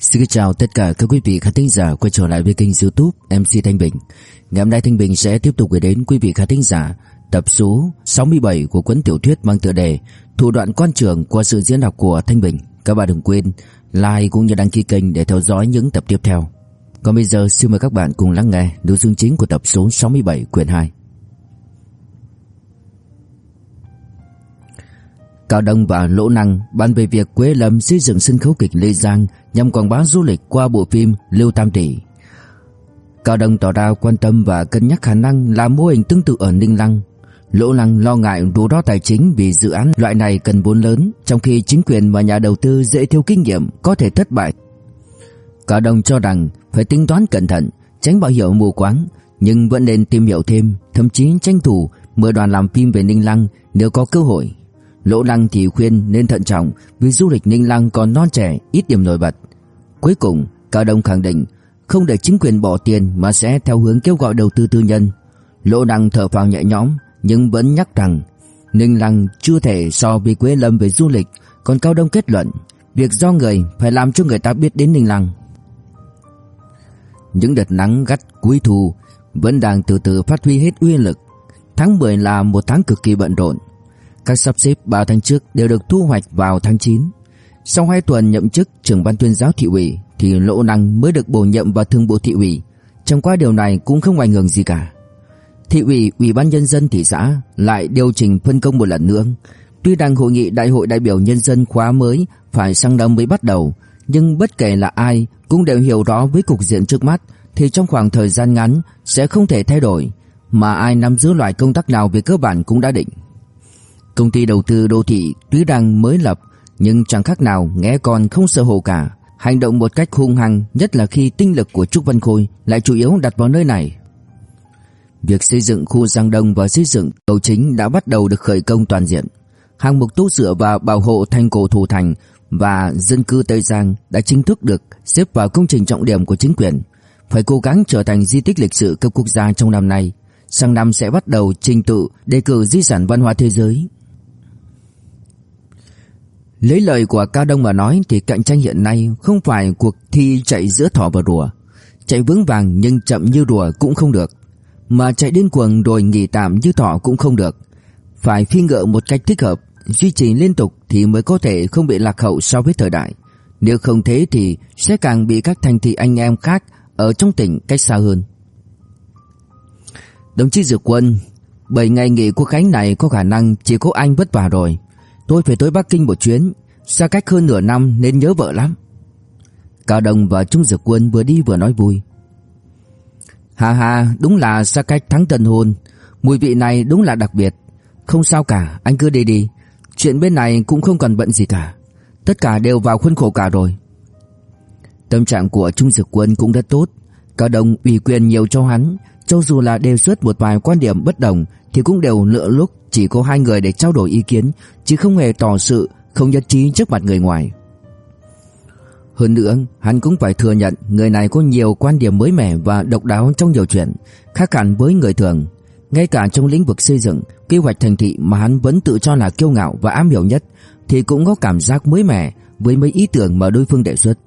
Xin chào tất cả các quý vị khán thính giả quay trở lại với kênh youtube MC Thanh Bình. Ngày hôm nay Thanh Bình sẽ tiếp tục gửi đến quý vị khán thính giả tập số 67 của cuốn tiểu thuyết mang tựa đề Thủ đoạn quan trường qua sự diễn đọc của Thanh Bình. Các bạn đừng quên like cũng như đăng ký kênh để theo dõi những tập tiếp theo. Còn bây giờ xin mời các bạn cùng lắng nghe nội dung chính của tập số 67 quyển 2 Cao Đông và Lỗ Năng bàn về việc Quế Lâm xây dựng sân khấu kịch Lê Giang nhằm quảng bá du lịch qua bộ phim Lưu Tam Tỷ. Cao Đông tỏ ra quan tâm và cân nhắc khả năng làm mô hình tương tự ở Ninh Lăng. Lỗ Năng lo ngại rủi ro tài chính vì dự án loại này cần vốn lớn, trong khi chính quyền và nhà đầu tư dễ thiếu kinh nghiệm có thể thất bại. Cao Đông cho rằng phải tính toán cẩn thận, tránh bảo hiểm mù quáng, nhưng vẫn nên tìm hiểu thêm, thậm chí tranh thủ mời đoàn làm phim về Ninh Lăng nếu có cơ hội. Lỗ Lăng thì khuyên nên thận trọng vì du lịch Ninh Lăng còn non trẻ, ít điểm nổi bật. Cuối cùng, Cao Đông khẳng định không để chính quyền bỏ tiền mà sẽ theo hướng kêu gọi đầu tư tư nhân. Lỗ Lăng thở phào nhẹ nhõm nhưng vẫn nhắc rằng Ninh Lăng chưa thể so với Quế Lâm về du lịch, còn Cao Đông kết luận việc do người phải làm cho người ta biết đến Ninh Lăng. Những đợt nắng gắt cuối thu vẫn đang từ từ phát huy hết uy lực. Tháng 10 là một tháng cực kỳ bận rộn. Các sắp xếp 3 tháng trước đều được thu hoạch vào tháng 9. Sau 2 tuần nhậm chức trưởng ban tuyên giáo thị ủy thì Lỗ Năng mới được bổ nhiệm vào thương bộ thị ủy. Trong qua điều này cũng không ảnh hưởng gì cả. Thị ủy, ủy ban nhân dân thị xã lại điều chỉnh phân công một lần nữa. Tuy đang hội nghị đại hội đại biểu nhân dân khóa mới phải sang năm mới bắt đầu, nhưng bất kể là ai cũng đều hiểu rõ với cục diện trước mắt thì trong khoảng thời gian ngắn sẽ không thể thay đổi, mà ai nắm giữ loại công tác nào về cơ bản cũng đã định. Công ty đầu tư đô thị tuy rằng mới lập nhưng chẳng khác nào nghe con không sợ hổ cả, hành động một cách hung hăng, nhất là khi tinh lực của Trúc Văn Khôi lại chủ yếu đặt vào nơi này. Việc xây dựng khu Giang Đông và xây dựng cầu chính đã bắt đầu được khởi công toàn diện. Hàng mục tu sửa và bảo hộ thành cổ thủ thành và dân cư Tây Giang đã chính thức được xếp vào công trình trọng điểm của chính quyền, phải cố gắng trở thành di tích lịch sử cấp quốc gia trong năm nay. Sang năm sẽ bắt đầu trình tự đề cử di sản văn hóa thế giới. Lấy lời của Cao Đông mà nói thì cạnh tranh hiện nay không phải cuộc thi chạy giữa thỏ và rùa. Chạy vững vàng nhưng chậm như rùa cũng không được. Mà chạy điên cuồng rồi nghỉ tạm như thỏ cũng không được. Phải phi ngựa một cách thích hợp, duy trì liên tục thì mới có thể không bị lạc hậu so với thời đại. Nếu không thế thì sẽ càng bị các thành thị anh em khác ở trong tỉnh cách xa hơn. Đồng chí Dược Quân, 7 ngày nghỉ quốc khánh này có khả năng chỉ có anh vất vả rồi. Tôi phải tới Bắc Kinh một chuyến Xa cách hơn nửa năm nên nhớ vợ lắm Cao Đông và Trung Dược Quân vừa đi vừa nói vui Hà hà đúng là xa cách thắng tân hôn Mùi vị này đúng là đặc biệt Không sao cả anh cứ đi đi Chuyện bên này cũng không cần bận gì cả Tất cả đều vào khuôn khổ cả rồi Tâm trạng của Trung Dược Quân cũng rất tốt Cao Đông ủy quyền nhiều cho hắn Cho dù là đề xuất một vài quan điểm bất đồng Thì cũng đều lựa lúc chỉ có hai người để trao đổi ý kiến, chứ không hề tỏ sự không nhất trí trước mặt người ngoài. Hơn nữa, hắn cũng phải thừa nhận người này có nhiều quan điểm mới mẻ và độc đáo trong nhiều chuyện, khác hẳn với người thường. Ngay cả trong lĩnh vực xây dựng, kế hoạch thành thị mà hắn vẫn tự cho là kiêu ngạo và am hiểu nhất thì cũng có cảm giác mới mẻ với mấy ý tưởng mà đối phương đề xuất.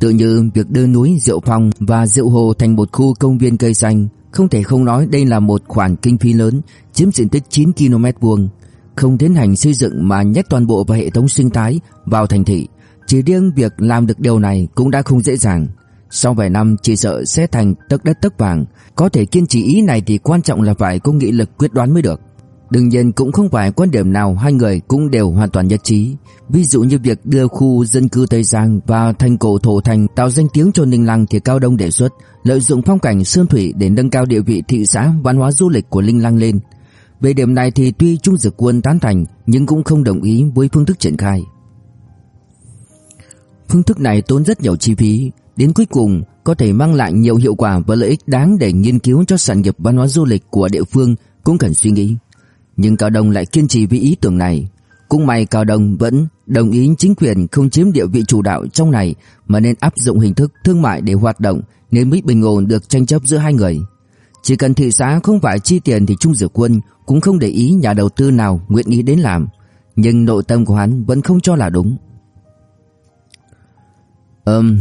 Tự như việc đưa núi Diệu Phong và Diệu Hồ thành một khu công viên cây xanh không thể không nói đây là một khoản kinh phí lớn, chiếm diện tích 9 km vuông, không tiến hành xây dựng mà nhét toàn bộ vào hệ thống sinh thái vào thành thị. Chỉ riêng việc làm được điều này cũng đã không dễ dàng. Sau vài năm chỉ sợ sẽ thành tất đất tất vàng, có thể kiên trì ý này thì quan trọng là phải có nghị lực quyết đoán mới được. Đương nhiên cũng không phải quan điểm nào hai người cũng đều hoàn toàn nhất trí. Ví dụ như việc đưa khu dân cư Tây Giang và thành cổ thổ thành tạo danh tiếng cho Ninh Lăng thì Cao Đông đề xuất lợi dụng phong cảnh sơn thủy để nâng cao địa vị thị xã văn hóa du lịch của Ninh Lăng lên. Về điểm này thì tuy Trung Dực Quân tán thành nhưng cũng không đồng ý với phương thức triển khai. Phương thức này tốn rất nhiều chi phí, đến cuối cùng có thể mang lại nhiều hiệu quả và lợi ích đáng để nghiên cứu cho sản nghiệp văn hóa du lịch của địa phương cũng cần suy nghĩ. Nhưng Cao Đông lại kiên trì với ý tưởng này. Cũng may Cao Đông vẫn đồng ý chính quyền không chiếm địa vị chủ đạo trong này mà nên áp dụng hình thức thương mại để hoạt động nên mới bình ổn được tranh chấp giữa hai người. Chỉ cần thị xã không phải chi tiền thì Trung Dược Quân cũng không để ý nhà đầu tư nào nguyện ý đến làm. Nhưng nội tâm của hắn vẫn không cho là đúng. Ừm,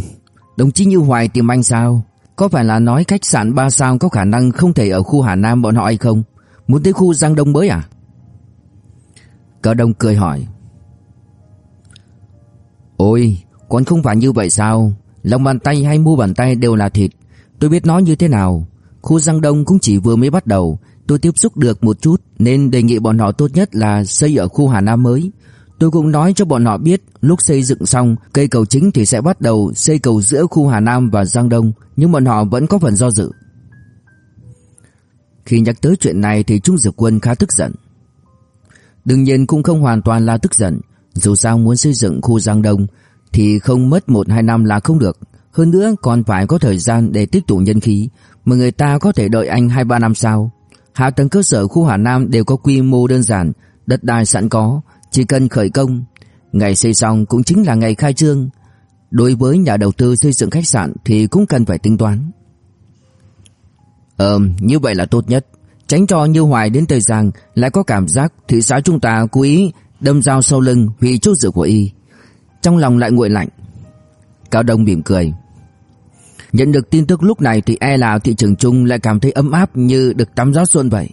đồng chí Như Hoài tìm anh sao? Có phải là nói khách sạn 3 sao có khả năng không thể ở khu Hà Nam bọn họ hay không? Muốn tới khu Giang Đông mới à? Cao Đông cười hỏi. Ôi, còn không phải như vậy sao? Lòng bàn tay hay mu bàn tay đều là thịt. Tôi biết nói như thế nào. Khu Giang Đông cũng chỉ vừa mới bắt đầu. Tôi tiếp xúc được một chút nên đề nghị bọn họ tốt nhất là xây ở khu Hà Nam mới. Tôi cũng nói cho bọn họ biết lúc xây dựng xong cây cầu chính thì sẽ bắt đầu xây cầu giữa khu Hà Nam và Giang Đông nhưng bọn họ vẫn có phần do dự. Khi nhắc tới chuyện này thì Trung Dược Quân khá tức giận. Đương nhiên cũng không hoàn toàn là tức giận, dù sao muốn xây dựng khu Giang Đông thì không mất 1-2 năm là không được, hơn nữa còn phải có thời gian để tích tụ nhân khí, mà người ta có thể đợi anh 2-3 năm sau. Hạ tầng cơ sở khu Hà Nam đều có quy mô đơn giản, đất đai sẵn có, chỉ cần khởi công, ngày xây xong cũng chính là ngày khai trương. Đối với nhà đầu tư xây dựng khách sạn thì cũng cần phải tính toán. Ờm, như vậy là tốt nhất. Tránh cho Như Hoài đến Tây Giang lại có cảm giác thị xã chúng ta cố ý đâm dao sau lưng vì chút dự của y. Trong lòng lại nguội lạnh. Cao Đông mỉm cười. Nhận được tin tức lúc này thì e là thị trường chung lại cảm thấy ấm áp như được tắm gió xuân vậy.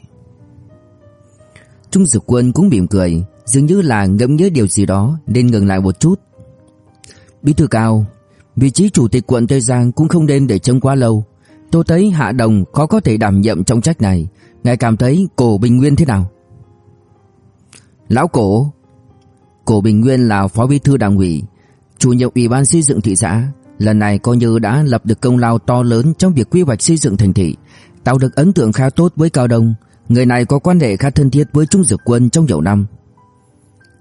Trung Dực Quân cũng mỉm cười, dường như là ngẫm nhớ điều gì đó nên ngừng lại một chút. Bí thư cao, vị trí chủ tịch quận Tây Giang cũng không nên để trông quá lâu. Tôi thấy Hạ Đồng khó có thể đảm nhiệm trọng trách này, ngài cảm thấy Cổ Bình Nguyên thế nào? Lão Cổ Cổ Bình Nguyên là phó bí thư đảng ủy, chủ nhiệm ủy ban xây dựng thị xã, lần này coi như đã lập được công lao to lớn trong việc quy hoạch xây dựng thành thị, tạo được ấn tượng khá tốt với Cao Đông, người này có quan hệ khá thân thiết với Trung Dược Quân trong nhiều năm.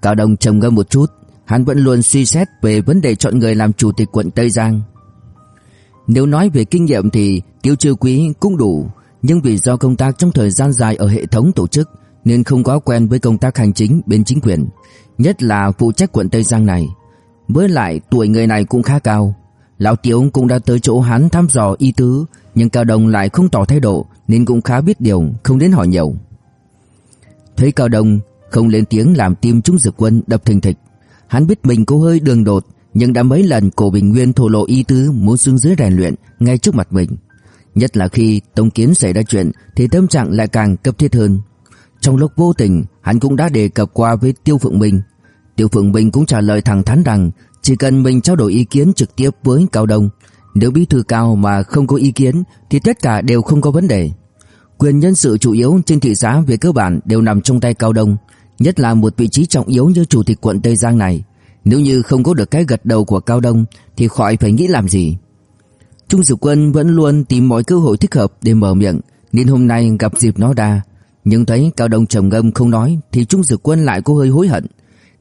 Cao Đông trầm ngâm một chút, hắn vẫn luôn suy xét về vấn đề chọn người làm chủ tịch quận Tây Giang. Nếu nói về kinh nghiệm thì Tiêu Trư Quý cũng đủ, nhưng vì do công tác trong thời gian dài ở hệ thống tổ chức nên không có quen với công tác hành chính bên chính quyền, nhất là phụ trách quận Tây Giang này. Với lại tuổi người này cũng khá cao. Lão Tiếu cũng đã tới chỗ hắn thăm dò ý tứ, nhưng Cao Đông lại không tỏ thái độ nên cũng khá biết điều, không đến hỏi nhiều. Thấy Cao Đông không lên tiếng làm tim Trung Dực Quân đập thình thịch. Hắn biết mình có hơi đường đột, nhưng đã mấy lần Cổ Bình Nguyên thổ lộ ý tứ muốn xuống dưới rèn luyện ngay trước mặt mình. Nhất là khi Tống Kiến xảy ra chuyện thì tâm trạng lại càng cấp thiết hơn. Trong lúc vô tình, hắn cũng đã đề cập qua với Tiêu Phượng Minh. Tiêu Phượng Minh cũng trả lời thẳng thắn rằng chỉ cần mình trao đổi ý kiến trực tiếp với Cao Đông, nếu bí thư cao mà không có ý kiến thì tất cả đều không có vấn đề. Quyền nhân sự chủ yếu trên thị xã về cơ bản đều nằm trong tay Cao Đông, nhất là một vị trí trọng yếu như chủ tịch quận Tây Giang này. Nếu như không có được cái gật đầu của Cao Đông thì khỏi phải nghĩ làm gì. Trung Dực Quân vẫn luôn tìm mọi cơ hội thích hợp để mở miệng, nên hôm nay gặp dịp nó ra. Nhưng thấy Cao Đông trầm ngâm không nói thì Trung Dực Quân lại có hơi hối hận.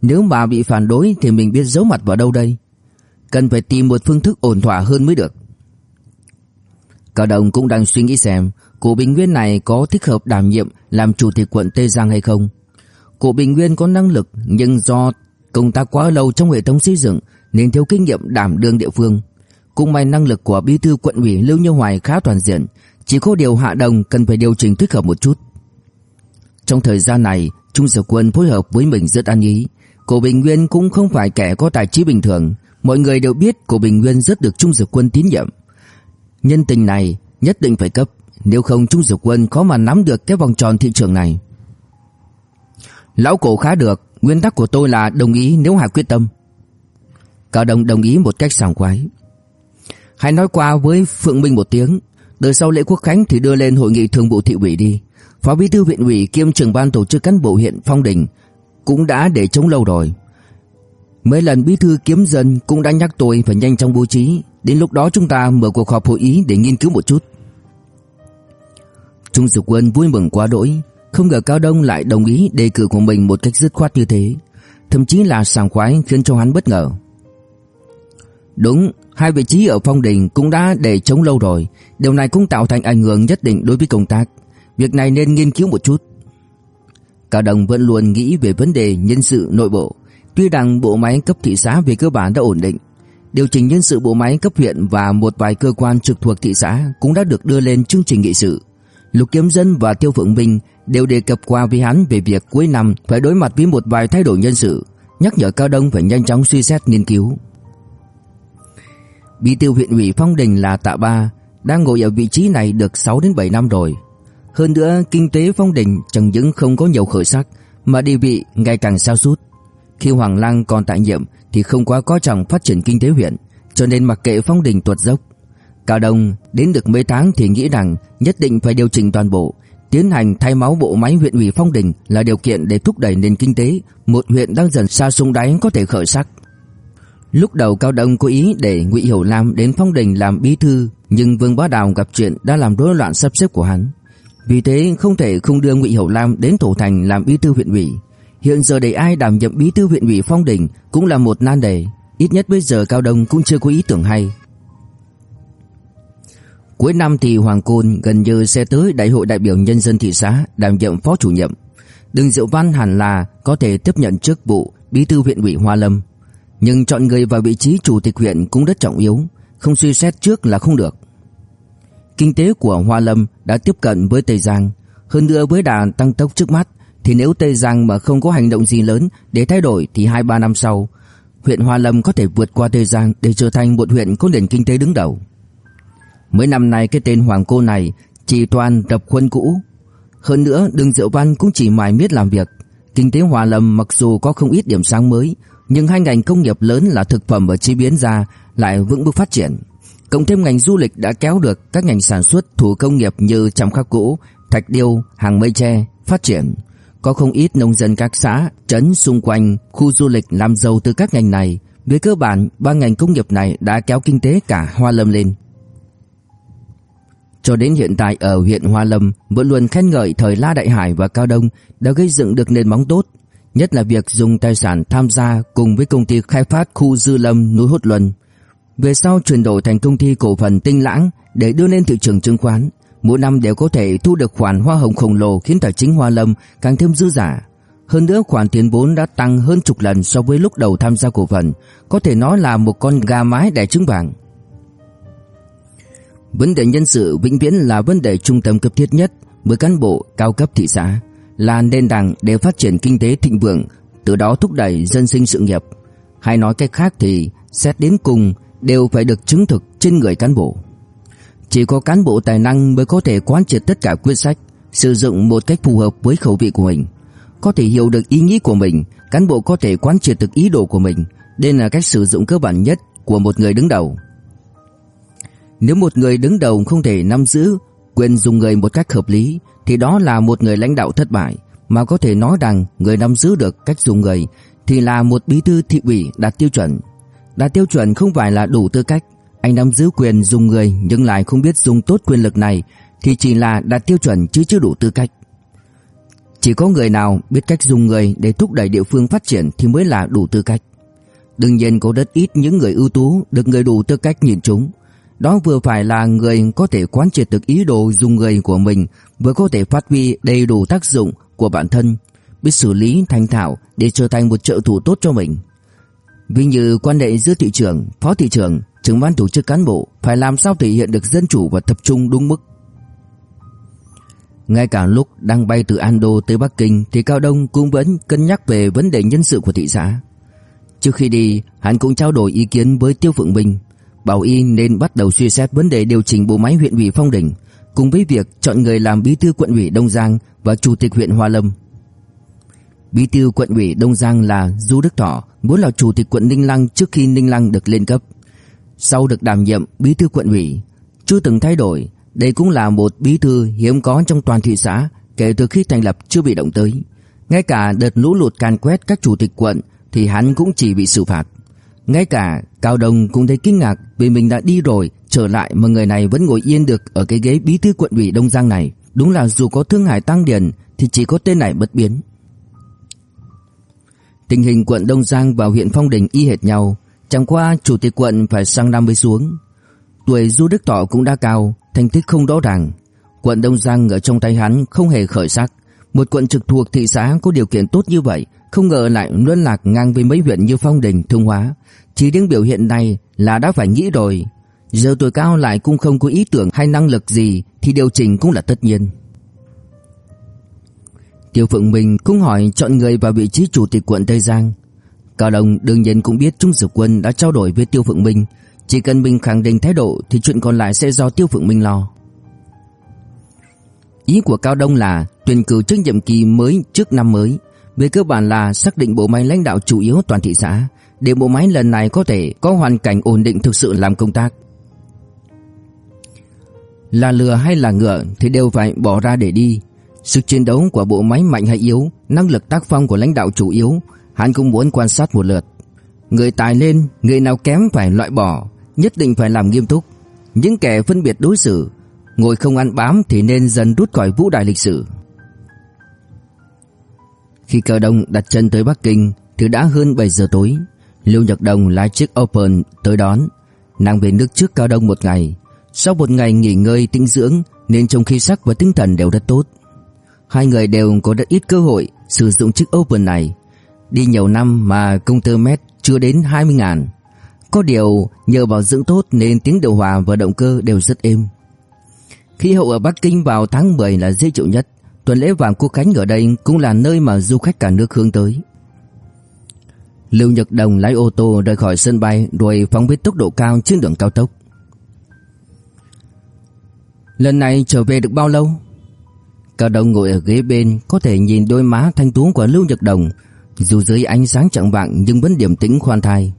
Nếu mà bị phản đối thì mình biết giấu mặt vào đâu đây? Cần phải tìm một phương thức ổn thỏa hơn mới được. Cao Đông cũng đang suy nghĩ xem cụ Bình Nguyên này có thích hợp đảm nhiệm làm chủ tịch quận Tây Giang hay không. Cổ Bình Nguyên có năng lực nhưng do công tác quá lâu trong hệ thống xây dựng nên thiếu kinh nghiệm đảm đương địa phương. Cũng may năng lực của bí thư quận ủy Lưu Như Hoài khá toàn diện, chỉ có điều hạ đồng cần phải điều chỉnh thích hợp một chút. Trong thời gian này, Trung Sở Quân phối hợp với mình rất an ý. Cổ Bình Nguyên cũng không phải kẻ có tài trí bình thường, mọi người đều biết Cổ Bình Nguyên rất được Trung Sở Quân tín nhiệm. Nhân tình này nhất định phải cấp, nếu không Trung Sở Quân khó mà nắm được cái vòng tròn thị trường này. Lão cổ khá được, nguyên tắc của tôi là đồng ý nếu Hà quyết tâm. Cao Đông đồng ý một cách sảng khoái. Hãy nói qua với Phượng Minh một tiếng, đợi sau lễ quốc khánh thì đưa lên hội nghị thường vụ thị ủy đi. Phó bí thư huyện ủy kiêm trưởng ban tổ chức cán bộ huyện Phong Đình cũng đã để chống lâu rồi. Mấy lần bí thư kiếm dân cũng đã nhắc tôi phải nhanh chóng bố trí, đến lúc đó chúng ta mở cuộc họp hội ý để nghiên cứu một chút. Trung Dực Quân vui mừng quá đỗi, không ngờ Cao Đông lại đồng ý đề cử của mình một cách dứt khoát như thế, thậm chí là sảng khoái khiến cho hắn bất ngờ. Đúng, hai vị trí ở phong đình cũng đã để chống lâu rồi, điều này cũng tạo thành ảnh hưởng nhất định đối với công tác. Việc này nên nghiên cứu một chút. Cao Đông vẫn luôn nghĩ về vấn đề nhân sự nội bộ, tuy rằng bộ máy cấp thị xã về cơ bản đã ổn định, điều chỉnh nhân sự bộ máy cấp huyện và một vài cơ quan trực thuộc thị xã cũng đã được đưa lên chương trình nghị sự. Lục Kiếm Dân và Tiêu Phượng Minh đều đề cập qua với hắn về việc cuối năm phải đối mặt với một vài thay đổi nhân sự, nhắc nhở Cao Đông phải nhanh chóng suy xét nghiên cứu. Bí tiêu huyện ủy Phong Đình là Tạ Ba, đang ngồi ở vị trí này được 6 đến 7 năm rồi. Hơn nữa, kinh tế Phong Đình chẳng những không có nhiều khởi sắc mà địa vị ngày càng sa sút. Khi Hoàng Lang còn tại nhiệm thì không quá coi trọng phát triển kinh tế huyện, cho nên mặc kệ Phong Đình tuột dốc. Cao Đông đến được mấy tháng thì nghĩ rằng nhất định phải điều chỉnh toàn bộ, tiến hành thay máu bộ máy huyện ủy Phong Đình là điều kiện để thúc đẩy nền kinh tế, một huyện đang dần xa sung đáy có thể khởi sắc. Lúc đầu Cao Đông có ý để Ngụy Hiểu Lam đến Phong Đình làm bí thư, nhưng Vương Bá Đào gặp chuyện đã làm rối loạn sắp xếp của hắn. Vì thế không thể không đưa Ngụy Hiểu Lam đến Thổ Thành làm bí thư huyện ủy. Hiện giờ để ai đảm nhiệm bí thư huyện ủy Phong Đình cũng là một nan đề, ít nhất bây giờ Cao Đông cũng chưa có ý tưởng hay. Cuối năm thì Hoàng Côn gần như sẽ tới Đại hội đại biểu nhân dân thị xã đảm nhiệm phó chủ nhiệm. Đừng Diệu Văn hẳn là có thể tiếp nhận chức vụ bí thư huyện ủy Hoa Lâm, nhưng chọn người vào vị trí chủ tịch huyện cũng rất trọng yếu, không suy xét trước là không được. Kinh tế của Hoa Lâm đã tiếp cận với Tây Giang, hơn nữa với đà tăng tốc trước mắt thì nếu Tây Giang mà không có hành động gì lớn để thay đổi thì 2-3 năm sau, huyện Hoa Lâm có thể vượt qua Tây Giang để trở thành một huyện có nền kinh tế đứng đầu. Mấy năm nay cái tên Hoàng Cô này chỉ toàn tập khuôn cũ. Hơn nữa Đường Diệu Văn cũng chỉ mải miết làm việc. Kinh tế Hòa Lâm mặc dù có không ít điểm sáng mới, nhưng hai ngành công nghiệp lớn là thực phẩm và chế biến ra lại vững bước phát triển. Cộng thêm ngành du lịch đã kéo được các ngành sản xuất thủ công nghiệp như chạm khắc gỗ, thạch điêu, hàng mây tre phát triển. Có không ít nông dân các xã, trấn xung quanh khu du lịch làm giàu từ các ngành này. Về cơ bản, ba ngành công nghiệp này đã kéo kinh tế cả Hoa Lâm lên. Cho đến hiện tại ở huyện Hoa Lâm vẫn luôn khen ngợi thời La Đại Hải và Cao Đông đã gây dựng được nền móng tốt, nhất là việc dùng tài sản tham gia cùng với công ty khai phát khu Dư Lâm núi Hốt Luân. Về sau chuyển đổi thành công ty cổ phần Tinh Lãng để đưa lên thị trường chứng khoán, mỗi năm đều có thể thu được khoản hoa hồng khổng lồ khiến tài chính Hoa Lâm càng thêm dư giả. Hơn nữa khoản tiền vốn đã tăng hơn chục lần so với lúc đầu tham gia cổ phần, có thể nói là một con gà mái đẻ trứng vàng. Vấn đề nhân sự vĩnh viễn là vấn đề trung tâm cấp thiết nhất với cán bộ cao cấp thị xã, là nền tảng để phát triển kinh tế thịnh vượng, từ đó thúc đẩy dân sinh sự nghiệp. Hay nói cách khác thì xét đến cùng đều phải được chứng thực trên người cán bộ. Chỉ có cán bộ tài năng mới có thể quán triệt tất cả quyết sách, sử dụng một cách phù hợp với khẩu vị của mình. Có thể hiểu được ý nghĩ của mình, cán bộ có thể quán triệt được ý đồ của mình. Đây là cách sử dụng cơ bản nhất của một người đứng đầu. Nếu một người đứng đầu không thể nắm giữ quyền dùng người một cách hợp lý thì đó là một người lãnh đạo thất bại, mà có thể nói rằng người nắm giữ được cách dùng người thì là một bí thư thị ủy đạt tiêu chuẩn. Đạt tiêu chuẩn không phải là đủ tư cách, anh nắm giữ quyền dùng người nhưng lại không biết dùng tốt quyền lực này thì chỉ là đạt tiêu chuẩn chứ chưa đủ tư cách. Chỉ có người nào biết cách dùng người để thúc đẩy địa phương phát triển thì mới là đủ tư cách. Đương nhiên có rất ít những người ưu tú được người đủ tư cách nhìn chúng. Đó vừa phải là người có thể quán triệt được ý đồ dùng người của mình, vừa có thể phát huy đầy đủ tác dụng của bản thân, biết xử lý thành thạo để trở thành một trợ thủ tốt cho mình. Vì như quan hệ giữa thị trưởng, phó thị trưởng, trưởng ban tổ chức cán bộ phải làm sao thể hiện được dân chủ và tập trung đúng mức. Ngay cả lúc đang bay từ Ando tới Bắc Kinh thì Cao Đông cũng vẫn cân nhắc về vấn đề nhân sự của thị xã. Trước khi đi, hắn cũng trao đổi ý kiến với Tiêu Phượng Minh, Bảo Y nên bắt đầu suy xét vấn đề điều chỉnh bộ máy huyện ủy Phong Đình, cùng với việc chọn người làm bí thư quận ủy Đông Giang và chủ tịch huyện Hoa Lâm. Bí thư quận ủy Đông Giang là Du Đức Thọ, muốn là chủ tịch quận Ninh Lăng trước khi Ninh Lăng được lên cấp. Sau được đảm nhiệm bí thư quận ủy, chưa từng thay đổi, đây cũng là một bí thư hiếm có trong toàn thị xã kể từ khi thành lập chưa bị động tới. Ngay cả đợt lũ lụt can quét các chủ tịch quận thì hắn cũng chỉ bị xử phạt. Ngay cả Cao Đông cũng thấy kinh ngạc vì mình đã đi rồi, trở lại mà người này vẫn ngồi yên được ở cái ghế bí thư quận ủy Đông Giang này. Đúng là dù có Thương Hải Tăng Điền thì chỉ có tên này bất biến. Tình hình quận Đông Giang và huyện Phong Đình y hệt nhau, chẳng qua chủ tịch quận phải sang năm mới xuống. Tuổi Du Đức Thọ cũng đã cao, thành tích không rõ ràng. Quận Đông Giang ở trong tay hắn không hề khởi sắc. Một quận trực thuộc thị xã có điều kiện tốt như vậy, không ngờ lại luân lạc ngang với mấy huyện như Phong Đình, Thương Hóa. Chỉ đến biểu hiện này là đã phải nghĩ rồi. Giờ tuổi cao lại cũng không có ý tưởng hay năng lực gì thì điều chỉnh cũng là tất nhiên. Tiêu Phượng Minh cũng hỏi chọn người vào vị trí chủ tịch quận Tây Giang. Cao Đông đương nhiên cũng biết Trung Dực Quân đã trao đổi với Tiêu Phượng Minh, chỉ cần mình khẳng định thái độ thì chuyện còn lại sẽ do Tiêu Phượng Minh lo. Ý của Cao Đông là tuyển cử trước nhiệm kỳ mới trước năm mới, về cơ bản là xác định bộ máy lãnh đạo chủ yếu toàn thị xã, để bộ máy lần này có thể có hoàn cảnh ổn định thực sự làm công tác. Là lừa hay là ngựa thì đều phải bỏ ra để đi. Sức chiến đấu của bộ máy mạnh hay yếu, năng lực tác phong của lãnh đạo chủ yếu, hắn cũng muốn quan sát một lượt. Người tài lên, người nào kém phải loại bỏ, nhất định phải làm nghiêm túc. Những kẻ phân biệt đối xử, ngồi không ăn bám thì nên dần rút khỏi vũ đài lịch sử. Khi cờ đông đặt chân tới Bắc Kinh thì đã hơn 7 giờ tối. Lưu Nhật Đồng lái chiếc Open tới đón. Nàng về nước trước cao đông một ngày. Sau một ngày nghỉ ngơi tĩnh dưỡng, nên trong khí sắc và tinh thần đều rất tốt. Hai người đều có rất ít cơ hội sử dụng chiếc Open này. Đi nhiều năm mà công tơ mét chưa đến 20 ngàn. Có điều nhờ bảo dưỡng tốt nên tiếng điều hòa và động cơ đều rất êm. Khí hậu ở Bắc Kinh vào tháng 10 là dễ chịu nhất. Tuần lễ vàng quốc khánh ở đây cũng là nơi mà du khách cả nước hướng tới. Lưu Nhật Đồng lái ô tô rời khỏi sân bay rồi phóng với tốc độ cao trên đường cao tốc. Lần này trở về được bao lâu? Cao Đông ngồi ở ghế bên, có thể nhìn đôi má thanh tú của Lưu Nhật Đồng dù dưới ánh sáng chẳng vạng, nhưng vẫn điềm tĩnh khoan thai.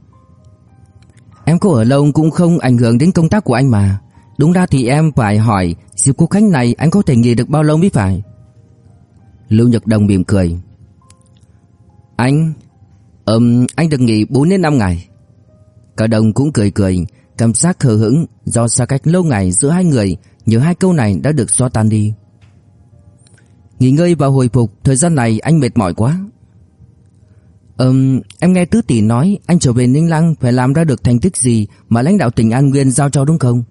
Em có ở lâu cũng không ảnh hưởng đến công tác của anh mà. Đúng ra thì em phải hỏi dịp quốc khánh này anh có thể nghỉ được bao lâu mới phải? Lưu Nhật Đồng mỉm cười. Anh, um, anh được nghỉ 4 đến 5 ngày. cả đồng cũng cười cười, cảm giác hờ hững do xa cách lâu ngày giữa hai người, nhờ hai câu này đã được xóa tan đi. Nghỉ ngơi và hồi phục, thời gian này anh mệt mỏi quá. um, em nghe Tứ Tỷ nói anh trở về Ninh Lăng phải làm ra được thành tích gì mà lãnh đạo tỉnh An Nguyên giao cho đúng không?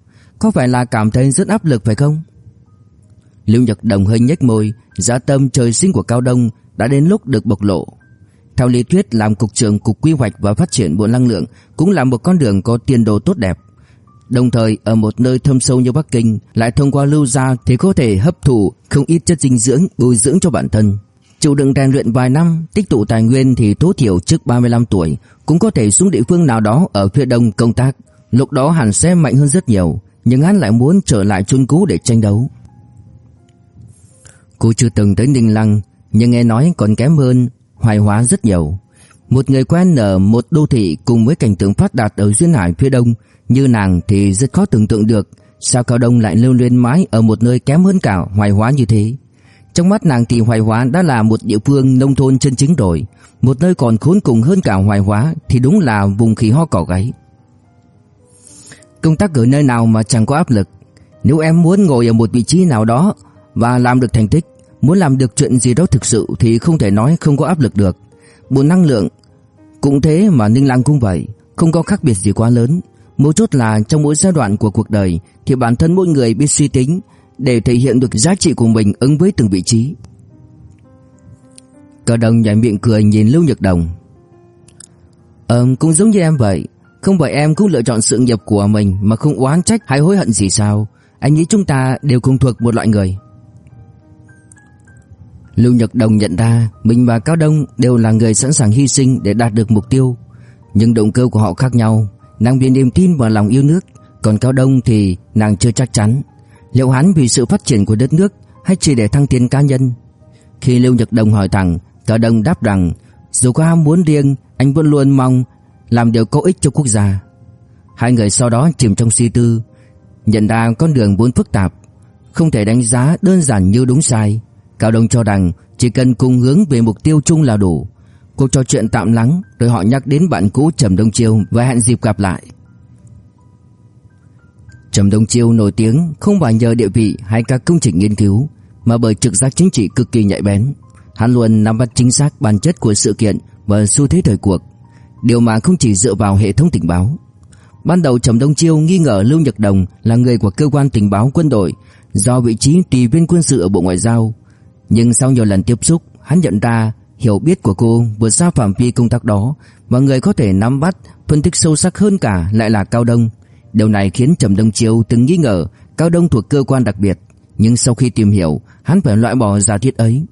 Có phải là cảm thấy rất áp lực phải không? Lưu Nhật Đồng hơi nhếch môi, giá tâm trời sinh của Cao Đông đã đến lúc được bộc lộ. Theo lý thuyết làm cục trưởng cục quy hoạch và phát triển bộ năng lượng cũng là một con đường có tiền đồ tốt đẹp. Đồng thời ở một nơi thâm sâu như Bắc Kinh lại thông qua lưu gia thì có thể hấp thụ không ít chất dinh dưỡng bồi dưỡng cho bản thân. Chịu đựng rèn luyện vài năm, tích tụ tài nguyên thì tối thiểu trước 35 tuổi cũng có thể xuống địa phương nào đó ở phía đông công tác. Lúc đó hẳn sẽ mạnh hơn rất nhiều, nhưng hắn lại muốn trở lại chôn cũ để tranh đấu. Cô chưa từng tới Ninh Lăng, nhưng nghe nói còn kém hơn, hoài hóa rất nhiều. Một người quen ở một đô thị cùng với cảnh tượng phát đạt ở duyên hải phía đông, như nàng thì rất khó tưởng tượng được sao Cao Đông lại lưu luyến mãi ở một nơi kém hơn cả hoài hóa như thế. Trong mắt nàng thì hoài hóa đã là một địa phương nông thôn chân chính rồi, một nơi còn khốn cùng hơn cả hoài hóa thì đúng là vùng khí ho cỏ gáy. Công tác ở nơi nào mà chẳng có áp lực, nếu em muốn ngồi ở một vị trí nào đó và làm được thành tích, muốn làm được chuyện gì đó thực sự thì không thể nói không có áp lực được. Bộ năng lượng cũng thế mà Ninh Lăng cũng vậy, không có khác biệt gì quá lớn. Mấu chốt là trong mỗi giai đoạn của cuộc đời thì bản thân mỗi người biết suy tính để thể hiện được giá trị của mình ứng với từng vị trí. Cờ đồng nhảy miệng cười nhìn Lưu Nhật Đồng. Ờm cũng giống như em vậy, không phải em cũng lựa chọn sự nghiệp của mình mà không oán trách hay hối hận gì sao? Anh nghĩ chúng ta đều cùng thuộc một loại người. Lưu Nhật Đồng nhận ra mình và Cao Đông đều là người sẵn sàng hy sinh để đạt được mục tiêu, nhưng động cơ của họ khác nhau. Nàng vì niềm tin và lòng yêu nước, còn Cao Đông thì nàng chưa chắc chắn. Liệu hắn vì sự phát triển của đất nước hay chỉ để thăng tiến cá nhân? Khi Lưu Nhật Đồng hỏi thẳng, Cao Đông đáp rằng dù có ham muốn riêng, anh vẫn luôn mong làm điều có ích cho quốc gia. Hai người sau đó chìm trong suy tư, nhận ra con đường vốn phức tạp, không thể đánh giá đơn giản như đúng sai. Cao Đông cho rằng chỉ cần cùng hướng về mục tiêu chung là đủ. Cuộc trò chuyện tạm lắng rồi họ nhắc đến bạn cũ Trầm Đông Chiêu và hẹn dịp gặp lại. Trầm Đông Chiêu nổi tiếng không phải nhờ địa vị hay các công trình nghiên cứu mà bởi trực giác chính trị cực kỳ nhạy bén. Hắn luôn nắm bắt chính xác bản chất của sự kiện và xu thế thời cuộc, điều mà không chỉ dựa vào hệ thống tình báo. Ban đầu Trầm Đông Chiêu nghi ngờ Lưu Nhật Đồng là người của cơ quan tình báo quân đội do vị trí tùy viên quân sự ở Bộ Ngoại giao, nhưng sau nhiều lần tiếp xúc, hắn nhận ra hiểu biết của cô vượt xa phạm vi công tác đó và người có thể nắm bắt, phân tích sâu sắc hơn cả lại là Cao Đông. Điều này khiến Trầm Đông Chiêu từng nghi ngờ Cao Đông thuộc cơ quan đặc biệt, nhưng sau khi tìm hiểu, hắn phải loại bỏ giả thiết ấy.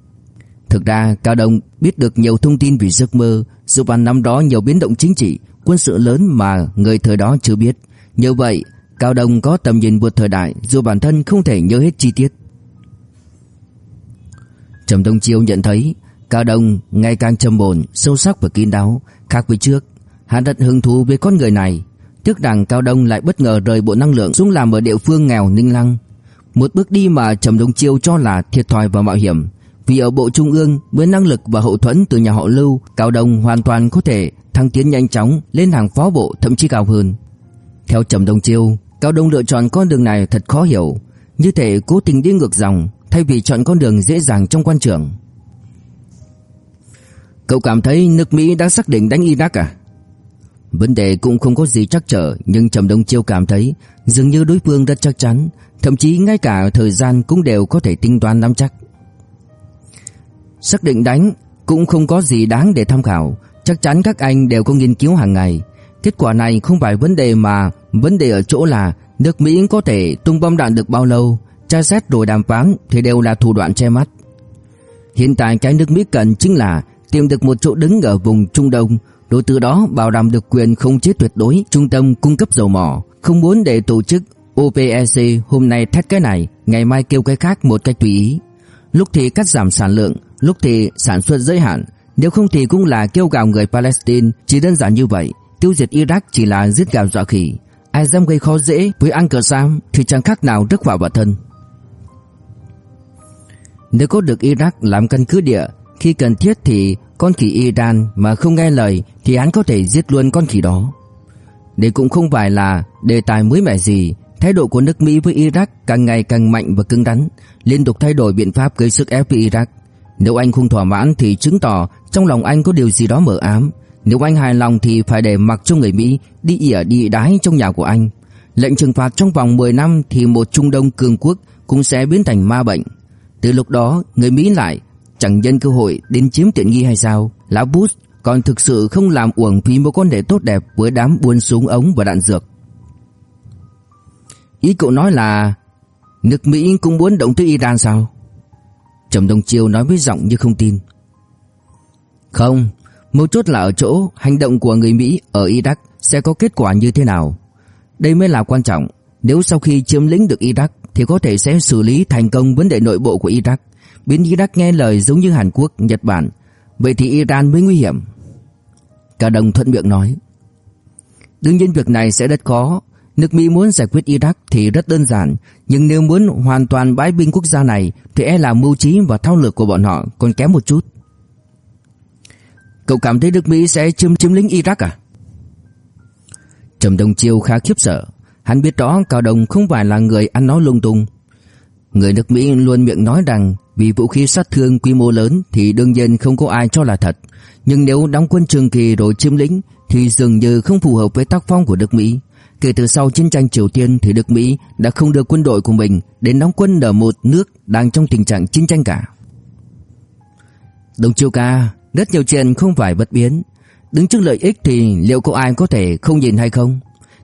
Thực ra Cao Đông biết được nhiều thông tin về giấc mơ, dù vào năm đó nhiều biến động chính trị, quân sự lớn mà người thời đó chưa biết. Như vậy, Cao Đông có tầm nhìn vượt thời đại dù bản thân không thể nhớ hết chi tiết. Trầm Đông Chiêu nhận thấy Cao Đông ngày càng trầm bồn, sâu sắc và kín đáo, khác với trước. Hắn rất hứng thú với con người này. Trước rằng Cao Đông lại bất ngờ rời bộ năng lượng xuống làm ở địa phương nghèo Ninh Lăng. Một bước đi mà Trầm Đông Chiêu cho là thiệt thòi và mạo hiểm. Vì ở bộ trung ương với năng lực và hậu thuẫn từ nhà họ Lưu, Cao Đông hoàn toàn có thể thăng tiến nhanh chóng lên hàng phó bộ thậm chí cao hơn. Theo Trầm Đông Chiêu, Cao Đông lựa chọn con đường này thật khó hiểu, như thể cố tình đi ngược dòng thay vì chọn con đường dễ dàng trong quan trường. Cậu cảm thấy nước Mỹ đã xác định đánh Iraq à? Vấn đề cũng không có gì chắc trở Nhưng Trầm Đông Chiêu cảm thấy Dường như đối phương rất chắc chắn Thậm chí ngay cả thời gian cũng đều có thể tính toán nắm chắc Xác định đánh Cũng không có gì đáng để tham khảo. Chắc chắn các anh đều có nghiên cứu hàng ngày. Kết quả này không phải vấn đề mà Vấn đề ở chỗ là Nước Mỹ có thể tung bom đạn được bao lâu Tra xét rồi đàm phán Thì đều là thủ đoạn che mắt. Hiện tại cái nước Mỹ cần chính là Tìm được một chỗ đứng ở vùng Trung Đông đối từ đó bảo đảm được quyền không chế tuyệt đối trung tâm cung cấp dầu mỏ, không muốn để tổ chức OPEC hôm nay thách cái này, ngày mai kêu cái khác một cách tùy ý. Lúc thì cắt giảm sản lượng, lúc thì sản xuất giới hạn, nếu không thì cũng là kêu gào người Palestine, chỉ đơn giản như vậy. Tiêu diệt Iraq chỉ là giết gà dọa khỉ. Ai dám gây khó dễ với Uncle Sam thì chẳng khác nào rước vào bản thân. Nếu có được Iraq làm căn cứ địa, khi cần thiết thì con khỉ Iran mà không nghe lời thì hắn có thể giết luôn con khỉ đó. Đây cũng không phải là đề tài mới mẻ gì, thái độ của nước Mỹ với Iraq càng ngày càng mạnh và cứng rắn, liên tục thay đổi biện pháp gây sức ép với Iraq. Nếu anh không thỏa mãn thì chứng tỏ trong lòng anh có điều gì đó mờ ám. Nếu anh hài lòng thì phải để mặc cho người Mỹ đi ỉa đi đái trong nhà của anh. Lệnh trừng phạt trong vòng 10 năm thì một Trung Đông cường quốc cũng sẽ biến thành ma bệnh. Từ lúc đó, người Mỹ lại chẳng nhân cơ hội đến chiếm tiện nghi hay sao? Lão Bush còn thực sự không làm uổng phí một con đẻ tốt đẹp với đám buôn súng ống và đạn dược. Ý cậu nói là nước Mỹ cũng muốn động tới Iran sao? Trầm Đông Chiêu nói với giọng như không tin. Không, mấu chốt là ở chỗ hành động của người Mỹ ở Iraq sẽ có kết quả như thế nào. Đây mới là quan trọng. Nếu sau khi chiếm lĩnh được Iraq thì có thể sẽ xử lý thành công vấn đề nội bộ của Iraq biến Iraq nghe lời giống như Hàn Quốc, Nhật Bản, vậy thì Iran mới nguy hiểm. Cả đồng thuận miệng nói. Đương nhiên việc này sẽ rất khó, nước Mỹ muốn giải quyết Iraq thì rất đơn giản, nhưng nếu muốn hoàn toàn bãi binh quốc gia này thì e là mưu trí và thao lược của bọn họ còn kém một chút. Cậu cảm thấy nước Mỹ sẽ chiếm chiếm lĩnh Iraq à? Trầm Đông Chiêu khá khiếp sợ, hắn biết rõ Cao Đồng không phải là người ăn nói lung tung. Người nước Mỹ luôn miệng nói rằng vì vũ khí sát thương quy mô lớn thì đương nhiên không có ai cho là thật. Nhưng nếu đóng quân trường kỳ rồi chiếm lĩnh thì dường như không phù hợp với tác phong của nước Mỹ. Kể từ sau chiến tranh Triều Tiên thì nước Mỹ đã không đưa quân đội của mình đến đóng quân ở một nước đang trong tình trạng chiến tranh cả. Đồng Chiêu ca, rất nhiều chuyện không phải bất biến. Đứng trước lợi ích thì liệu có ai có thể không nhìn hay không?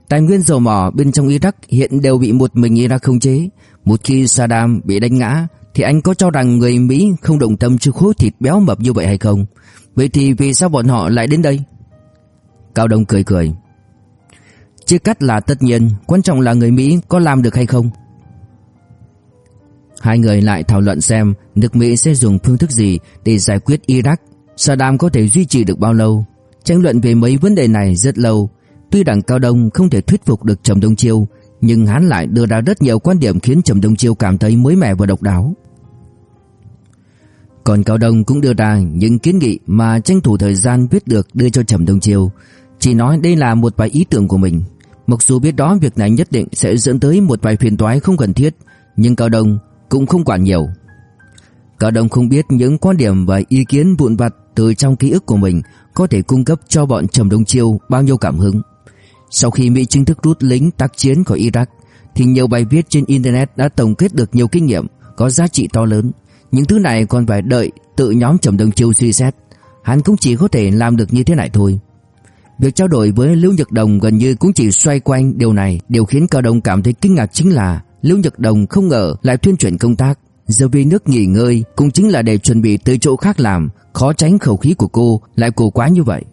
Tài nguyên dầu mỏ bên trong Iraq hiện đều bị một mình Iraq khống chế. Một khi Saddam bị đánh ngã thì anh có cho rằng người Mỹ không động tâm trước khối thịt béo mập như vậy hay không? Vậy thì vì sao bọn họ lại đến đây? Cao Đông cười cười. Chia cắt là tất nhiên, quan trọng là người Mỹ có làm được hay không. Hai người lại thảo luận xem nước Mỹ sẽ dùng phương thức gì để giải quyết Iraq, Saddam có thể duy trì được bao lâu. Tranh luận về mấy vấn đề này rất lâu. Tuy đảng Cao Đông không thể thuyết phục được Trầm Đông Chiêu, nhưng hắn lại đưa ra rất nhiều quan điểm khiến Trầm Đông Chiêu cảm thấy mới mẻ và độc đáo. Còn Cao Đông cũng đưa ra những kiến nghị mà tranh thủ thời gian viết được đưa cho Trầm Đông Chiêu, chỉ nói đây là một vài ý tưởng của mình. Mặc dù biết đó việc này nhất định sẽ dẫn tới một vài phiền toái không cần thiết, nhưng Cao Đông cũng không quản nhiều. Cao Đông không biết những quan điểm và ý kiến vụn vặt từ trong ký ức của mình có thể cung cấp cho bọn Trầm Đông Chiêu bao nhiêu cảm hứng. Sau khi Mỹ chính thức rút lính tác chiến khỏi Iraq, thì nhiều bài viết trên Internet đã tổng kết được nhiều kinh nghiệm có giá trị to lớn. Những thứ này còn phải đợi tự nhóm Trầm Đông Chiêu suy xét. Hắn cũng chỉ có thể làm được như thế này thôi. Việc trao đổi với Lưu Nhật Đồng gần như cũng chỉ xoay quanh điều này. Điều khiến Cao Đông cảm thấy kinh ngạc chính là Lưu Nhật Đồng không ngờ lại thuyên chuyển công tác. Giờ vì nước nghỉ ngơi cũng chính là để chuẩn bị tới chỗ khác làm, khó tránh khẩu khí của cô lại cổ quá như vậy.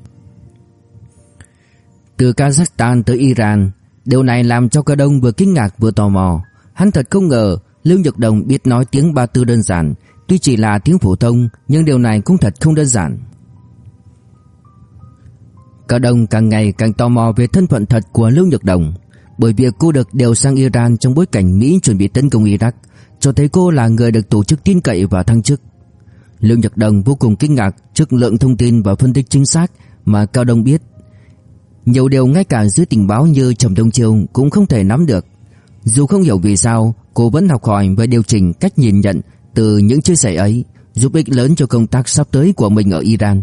Từ Kazakhstan tới Iran, điều này làm cho Cao Đông vừa kinh ngạc vừa tò mò. Hắn thật không ngờ Lưu Nhật Đồng biết nói tiếng Ba Tư đơn giản, tuy chỉ là tiếng phổ thông nhưng điều này cũng thật không đơn giản. Cao Đông càng ngày càng tò mò về thân phận thật của Lưu Nhật Đồng, bởi việc cô được điều sang Iran trong bối cảnh Mỹ chuẩn bị tấn công Iraq, cho thấy cô là người được tổ chức tin cậy và thăng chức. Lưu Nhật Đồng vô cùng kinh ngạc trước lượng thông tin và phân tích chính xác mà Cao Đông biết. Nhiều điều ngay cả dưới tình báo như Trầm Đông Chiêu cũng không thể nắm được. Dù không hiểu vì sao, cô vẫn học hỏi và điều chỉnh cách nhìn nhận từ những chia sẻ ấy, giúp ích lớn cho công tác sắp tới của mình ở Iran.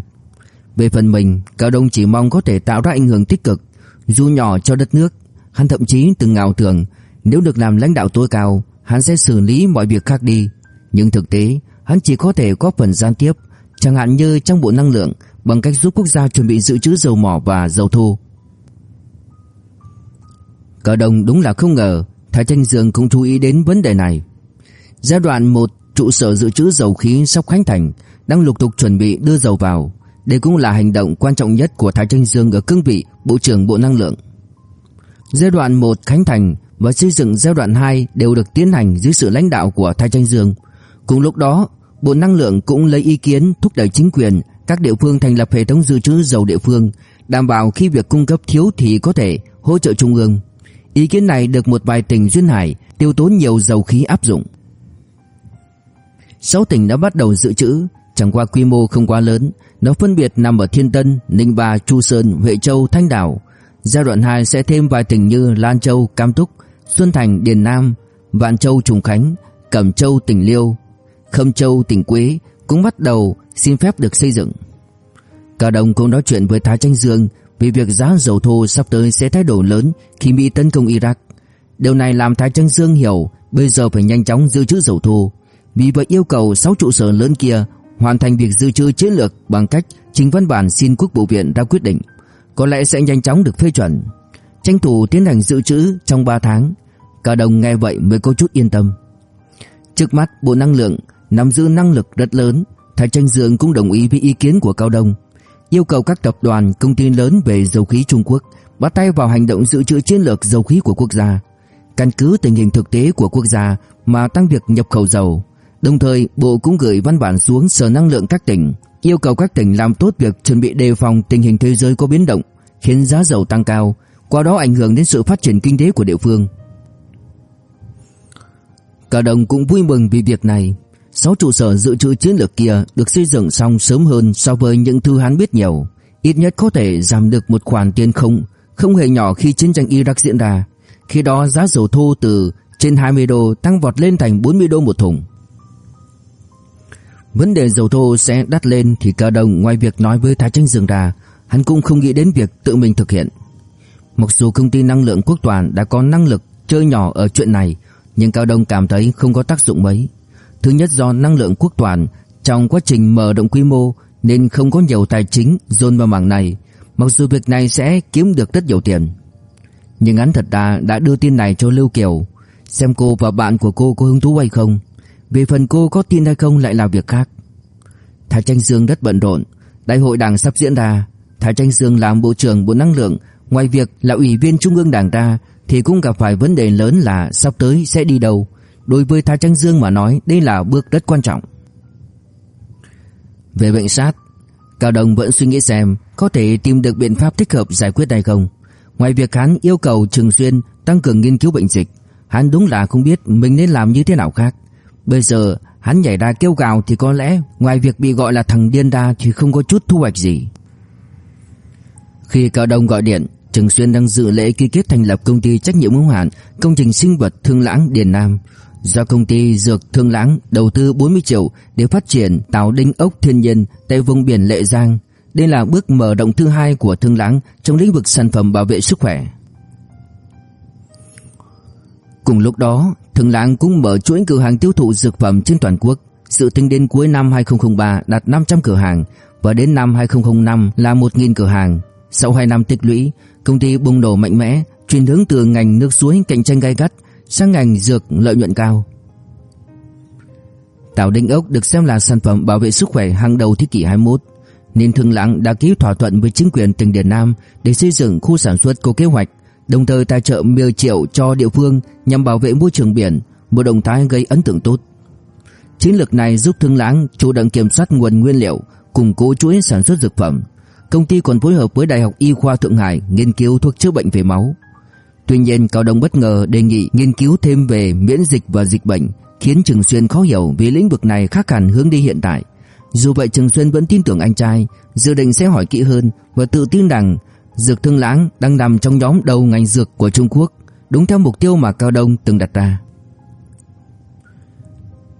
Về phần mình, Cao Đông chỉ mong có thể tạo ra ảnh hưởng tích cực, dù nhỏ cho đất nước. Hắn thậm chí từng ngào tưởng nếu được làm lãnh đạo tối cao, hắn sẽ xử lý mọi việc khác đi. Nhưng thực tế, hắn chỉ có thể có phần gián tiếp, chẳng hạn như trong bộ năng lượng bằng cách giúp quốc gia chuẩn bị dự trữ dầu mỏ và dầu thô. Cao Đông đúng là không ngờ Thái Tranh Dương cũng chú ý đến vấn đề này. Giai đoạn 1 trụ sở dự trữ dầu khí sắp khánh thành đang lục tục chuẩn bị đưa dầu vào. Đây cũng là hành động quan trọng nhất của Thái Tranh Dương ở cương vị Bộ trưởng Bộ Năng lượng. Giai đoạn 1 khánh thành và xây dựng giai đoạn 2 đều được tiến hành dưới sự lãnh đạo của Thái Tranh Dương. Cùng lúc đó, Bộ Năng lượng cũng lấy ý kiến thúc đẩy chính quyền các địa phương thành lập hệ thống dự trữ dầu địa phương, đảm bảo khi việc cung cấp thiếu thì có thể hỗ trợ trung ương. Ý kiến này được một vài tỉnh duyên hải tiêu tốn nhiều dầu khí áp dụng. Sáu tỉnh đã bắt đầu dự trữ, chẳng qua quy mô không quá lớn, nó phân biệt nằm ở Thiên Tân, Ninh Ba, Chu Sơn, Huệ Châu, Thanh Đảo. Giai đoạn 2 sẽ thêm vài tỉnh như Lan Châu, Cam Túc, Xuân Thành, Điền Nam, Vạn Châu, Trùng Khánh, Cẩm Châu, tỉnh Liêu, Khâm Châu, tỉnh Quế cũng bắt đầu xin phép được xây dựng. Cả đồng cũng nói chuyện với Thái Tranh Dương vì việc giá dầu thô sắp tới sẽ thay đổi lớn khi Mỹ tấn công Iraq. Điều này làm Thái Tranh Dương hiểu bây giờ phải nhanh chóng dự trữ dầu thô. Vì vậy yêu cầu 6 trụ sở lớn kia hoàn thành việc dự trữ chiến lược bằng cách trình văn bản xin Quốc vụ viện ra quyết định. Có lẽ sẽ nhanh chóng được phê chuẩn. Tranh thủ tiến hành dự trữ trong 3 tháng. Cả đồng nghe vậy mới có chút yên tâm. Trước mắt Bộ Năng lượng nắm giữ năng lực rất lớn, Thái Tranh Dương cũng đồng ý với ý kiến của Cao Đông yêu cầu các tập đoàn, công ty lớn về dầu khí Trung Quốc bắt tay vào hành động dự trữ chiến lược dầu khí của quốc gia, căn cứ tình hình thực tế của quốc gia mà tăng việc nhập khẩu dầu. Đồng thời, Bộ cũng gửi văn bản xuống Sở Năng lượng các tỉnh, yêu cầu các tỉnh làm tốt việc chuẩn bị đề phòng tình hình thế giới có biến động, khiến giá dầu tăng cao, qua đó ảnh hưởng đến sự phát triển kinh tế của địa phương. Cả đồng cũng vui mừng vì việc này, Sáu trụ sở dự trữ chiến lược kia được xây dựng xong sớm hơn so với những thứ hắn biết nhiều, ít nhất có thể giảm được một khoản tiền không không hề nhỏ khi chiến tranh Iraq diễn ra. Khi đó giá dầu thô từ trên 20 đô tăng vọt lên thành 40 đô một thùng. Vấn đề dầu thô sẽ đắt lên thì Cao Đông ngoài việc nói với Thái Tranh Dương ra, hắn cũng không nghĩ đến việc tự mình thực hiện. Mặc dù công ty năng lượng quốc toàn đã có năng lực chơi nhỏ ở chuyện này, nhưng Cao Đông cảm thấy không có tác dụng mấy. Thứ nhất do năng lượng quốc toàn trong quá trình mở rộng quy mô nên không có nhiều tài chính dồn vào mảng này, mặc dù việc này sẽ kiếm được rất nhiều tiền. Nhưng hắn thật ra đã đưa tin này cho Lưu Kiều, xem cô và bạn của cô có hứng thú hay không. Về phần cô có tin hay không lại là việc khác. Thái Tranh Dương rất bận rộn, đại hội đảng sắp diễn ra, Thái Tranh Dương làm bộ trưởng Bộ Năng lượng, ngoài việc là ủy viên Trung ương Đảng ra thì cũng gặp phải vấn đề lớn là sắp tới sẽ đi đâu. Đối với Thái Tranh Dương mà nói đây là bước rất quan trọng. Về bệnh sát Cao Đồng vẫn suy nghĩ xem Có thể tìm được biện pháp thích hợp giải quyết hay không. Ngoài việc hắn yêu cầu Trường Xuyên Tăng cường nghiên cứu bệnh dịch Hắn đúng là không biết mình nên làm như thế nào khác. Bây giờ, hắn nhảy ra kêu gào Thì có lẽ ngoài việc bị gọi là thằng điên ra Thì không có chút thu hoạch gì Khi Cao Đồng gọi điện Trường Xuyên đang dự lễ ký kết thành lập công ty trách nhiệm hữu hạn công trình sinh vật Thương Lãng Điền Nam do công ty Dược Thương Lãng đầu tư 40 triệu để phát triển tàu đinh ốc thiên nhiên tại vùng biển Lệ Giang. Đây là bước mở rộng thứ hai của Thương Lãng trong lĩnh vực sản phẩm bảo vệ sức khỏe. Cùng lúc đó, Thương Lãng cũng mở chuỗi cửa hàng tiêu thụ dược phẩm trên toàn quốc. Sự tính đến cuối năm 2003 đạt 500 cửa hàng và đến năm 2005 là 1.000 cửa hàng. Sau 2 năm tích lũy, công ty bùng nổ mạnh mẽ, chuyển hướng từ ngành nước suối cạnh tranh gay gắt sang ngành dược lợi nhuận cao. Tảo đinh ốc được xem là sản phẩm bảo vệ sức khỏe hàng đầu thế kỷ 21 nên Thương Lãng đã ký thỏa thuận với chính quyền tỉnh Điền Nam để xây dựng khu sản xuất có kế hoạch, đồng thời tài trợ 10 triệu cho địa phương nhằm bảo vệ môi trường biển, một động thái gây ấn tượng tốt. Chiến lược này giúp Thương Lãng chủ động kiểm soát nguồn nguyên liệu, củng cố chuỗi sản xuất dược phẩm. Công ty còn phối hợp với Đại học Y khoa Thượng Hải nghiên cứu thuốc chữa bệnh về máu. Tuy nhiên, Cao Đông bất ngờ đề nghị nghiên cứu thêm về miễn dịch và dịch bệnh, khiến Trường Xuyên khó hiểu vì lĩnh vực này khác hẳn hướng đi hiện tại. Dù vậy Trường Xuyên vẫn tin tưởng anh trai, dự định sẽ hỏi kỹ hơn và tự tin rằng Dược Thương Lãng đang nằm trong nhóm đầu ngành dược của Trung Quốc, đúng theo mục tiêu mà Cao Đông từng đặt ra.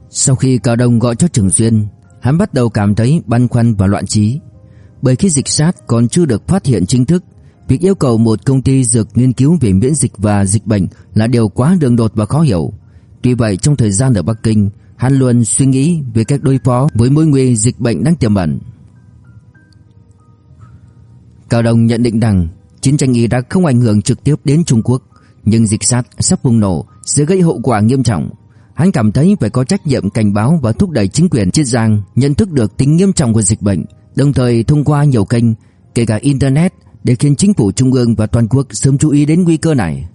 Sau khi Cao Đông gọi cho Trường Xuyên, hắn bắt đầu cảm thấy băn khoăn và loạn trí. Bởi khi dịch sát còn chưa được phát hiện chính thức, việc yêu cầu một công ty dược nghiên cứu về miễn dịch và dịch bệnh là điều quá đường đột và khó hiểu. Tuy vậy trong thời gian ở Bắc Kinh, hắn luôn suy nghĩ về cách đối phó với mối nguy dịch bệnh đang tiềm ẩn. Cao Đông nhận định rằng chiến tranh Iraq không ảnh hưởng trực tiếp đến Trung Quốc, nhưng dịch sát sắp bùng nổ sẽ gây hậu quả nghiêm trọng. Hắn cảm thấy phải có trách nhiệm cảnh báo và thúc đẩy chính quyền Chiết Giang nhận thức được tính nghiêm trọng của dịch bệnh, đồng thời thông qua nhiều kênh, kể cả internet để khiến chính phủ trung ương và toàn quốc sớm chú ý đến nguy cơ này.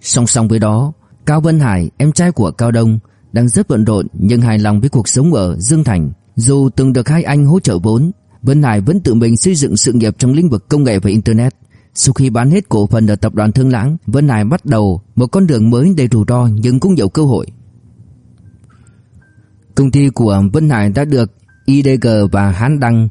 Song song với đó, Cao Vân Hải, em trai của Cao Đông, đang rất bận rộn nhưng hài lòng với cuộc sống ở Dương Thành. Dù từng được hai anh hỗ trợ vốn, Vân Hải vẫn tự mình xây dựng sự nghiệp trong lĩnh vực công nghệ và internet. Sau khi bán hết cổ phần ở tập đoàn Thương Lãng, Vân Hải bắt đầu một con đường mới đầy rủi ro nhưng cũng nhiều cơ hội. Công ty của Vân Hải đã được IDG và Hán Đăng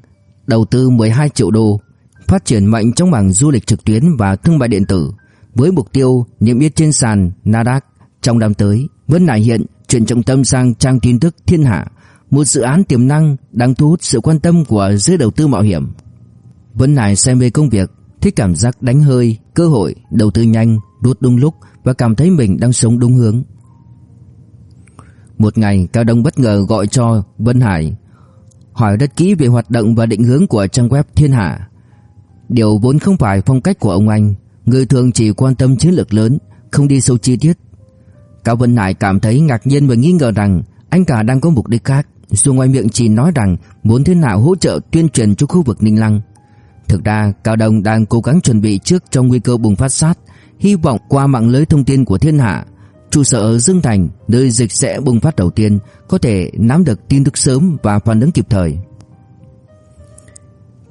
đầu tư 12 triệu đô, phát triển mạnh trong mảng du lịch trực tuyến và thương mại điện tử, với mục tiêu niêm yết trên sàn Nasdaq trong năm tới. Vân Hải hiện chuyển trọng tâm sang trang tin tức Thiên Hạ, một dự án tiềm năng đang thu hút sự quan tâm của giới đầu tư mạo hiểm. Vân Hải xem về công việc, thích cảm giác đánh hơi, cơ hội, đầu tư nhanh, đút đúng lúc và cảm thấy mình đang sống đúng hướng. Một ngày, Cao Đông bất ngờ gọi cho Vân Hải, hỏi rất kỹ về hoạt động và định hướng của trang web Thiên Hạ. Điều vốn không phải phong cách của ông anh, người thường chỉ quan tâm chiến lược lớn, không đi sâu chi tiết. Cao Vân Hải cảm thấy ngạc nhiên và nghi ngờ rằng anh cả đang có mục đích khác, dù ngoài miệng chỉ nói rằng muốn thế nào hỗ trợ tuyên truyền cho khu vực Ninh Lăng. Thực ra, Cao Đông đang cố gắng chuẩn bị trước trong nguy cơ bùng phát sát, hy vọng qua mạng lưới thông tin của thiên hạ, trụ sở ở Dương Thành, nơi dịch sẽ bùng phát đầu tiên, có thể nắm được tin tức sớm và phản ứng kịp thời.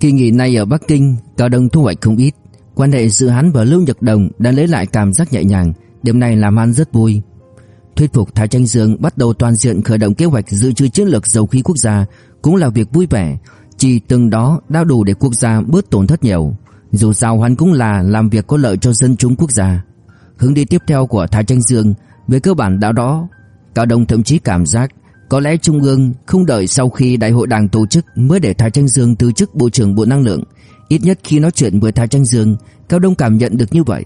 Kỳ nghỉ này ở Bắc Kinh, Cao Đông thu hoạch không ít, quan hệ giữa hắn và Lưu Nhật Đồng đã lấy lại cảm giác nhẹ nhàng, điểm này làm hắn rất vui. Thuyết phục Thái Tranh Dương bắt đầu toàn diện khởi động kế hoạch dự trữ chiến lược dầu khí quốc gia cũng là việc vui vẻ, chỉ từng đó đã đủ để quốc gia bớt tổn thất nhiều. Dù sao hắn cũng là làm việc có lợi cho dân chúng quốc gia. Hướng đi tiếp theo của Thái Tranh Dương về cơ bản đã đó. Cao Đông thậm chí cảm giác có lẽ Trung ương không đợi sau khi đại hội đảng tổ chức mới để Thái Tranh Dương từ chức Bộ trưởng Bộ Năng lượng. Ít nhất khi nói chuyện với Thái Tranh Dương, Cao Đông cảm nhận được như vậy.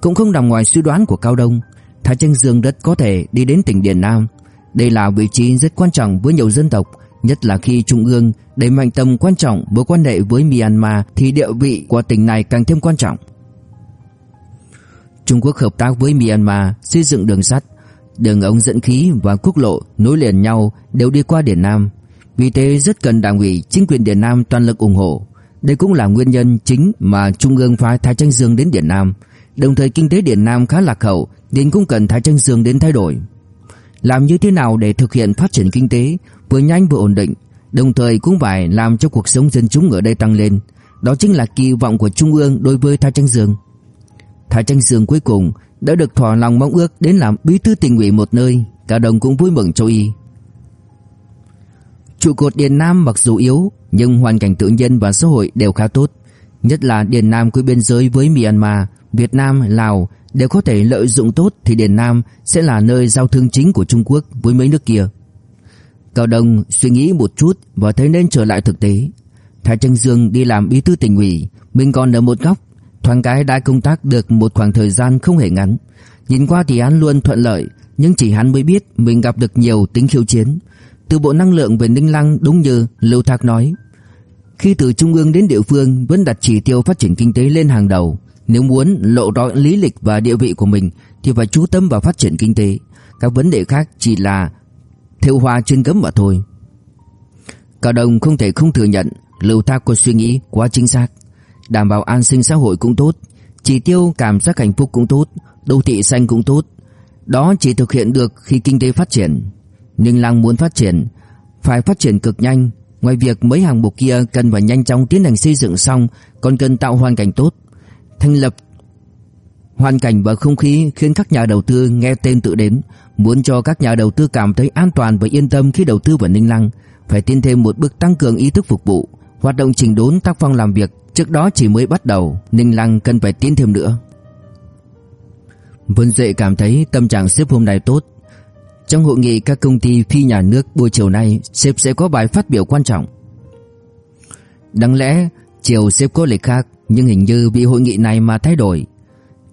Cũng không nằm ngoài suy đoán của Cao Đông, Thái Tranh Dương rất có thể đi đến tỉnh Điền Nam. Đây là vị trí rất quan trọng với nhiều dân tộc, nhất là khi Trung ương đẩy mạnh tầm quan trọng mối quan hệ với Myanmar thì địa vị của tỉnh này càng thêm quan trọng. Trung Quốc hợp tác với Myanmar xây dựng đường sắt, đường ống dẫn khí và quốc lộ nối liền nhau đều đi qua Điền Nam. Vì thế rất cần đảng ủy chính quyền Điền Nam toàn lực ủng hộ. Đây cũng là nguyên nhân chính mà Trung ương phái Thái Tranh Dương đến Điền Nam. Đồng thời kinh tế Điền Nam khá lạc hậu đến cũng cần Thái Tranh Dương đến thay đổi. Làm như thế nào để thực hiện phát triển kinh tế vừa nhanh vừa ổn định, đồng thời cũng phải làm cho cuộc sống dân chúng ở đây tăng lên. Đó chính là kỳ vọng của Trung ương đối với Thái Tranh Dương. Thái Tranh Dương cuối cùng đã được thỏa lòng mong ước đến làm bí thư tỉnh ủy một nơi, cả đồng cũng vui mừng cho y. Trụ cột Điền Nam mặc dù yếu, nhưng hoàn cảnh tự nhiên và xã hội đều khá tốt, nhất là Điền Nam cuối biên giới với Myanmar, Việt Nam, Lào đều có thể lợi dụng tốt thì Điền Nam sẽ là nơi giao thương chính của Trung Quốc với mấy nước kia. Cao Đông suy nghĩ một chút và thấy nên trở lại thực tế. Thái Tranh Dương đi làm bí thư tỉnh ủy, mình còn ở một góc, thoáng cái đã công tác được một khoảng thời gian không hề ngắn. Nhìn qua thì hắn luôn thuận lợi, nhưng chỉ hắn mới biết mình gặp được nhiều tính khiêu chiến. Từ bộ năng lượng về Ninh Lăng đúng như Lưu Thạc nói, khi từ trung ương đến địa phương vẫn đặt chỉ tiêu phát triển kinh tế lên hàng đầu, nếu muốn lộ rõ lý lịch và địa vị của mình thì phải chú tâm vào phát triển kinh tế. Các vấn đề khác chỉ là thêu hoa chuyên cấm mà thôi. Cao đồng không thể không thừa nhận Lưu Thác có suy nghĩ quá chính xác. Đảm bảo an sinh xã hội cũng tốt, chỉ tiêu cảm giác hạnh phúc cũng tốt, đô thị xanh cũng tốt. Đó chỉ thực hiện được khi kinh tế phát triển. nhưng Lăng muốn phát triển, phải phát triển cực nhanh. Ngoài việc mấy hàng mục kia cần phải nhanh chóng tiến hành xây dựng xong, còn cần tạo hoàn cảnh tốt. Thành lập hoàn cảnh và không khí khiến các nhà đầu tư nghe tên tự đến, muốn cho các nhà đầu tư cảm thấy an toàn và yên tâm khi đầu tư vào Ninh Lăng, phải tiến thêm một bước tăng cường ý thức phục vụ, hoạt động chỉnh đốn tác phong làm việc trước đó chỉ mới bắt đầu, Ninh Lăng cần phải tiến thêm nữa. Vân Dệ cảm thấy tâm trạng sếp hôm nay tốt. Trong hội nghị các công ty phi nhà nước buổi chiều nay, sếp sẽ có bài phát biểu quan trọng. Đáng lẽ chiều sếp có lịch khác, nhưng hình như vì hội nghị này mà thay đổi.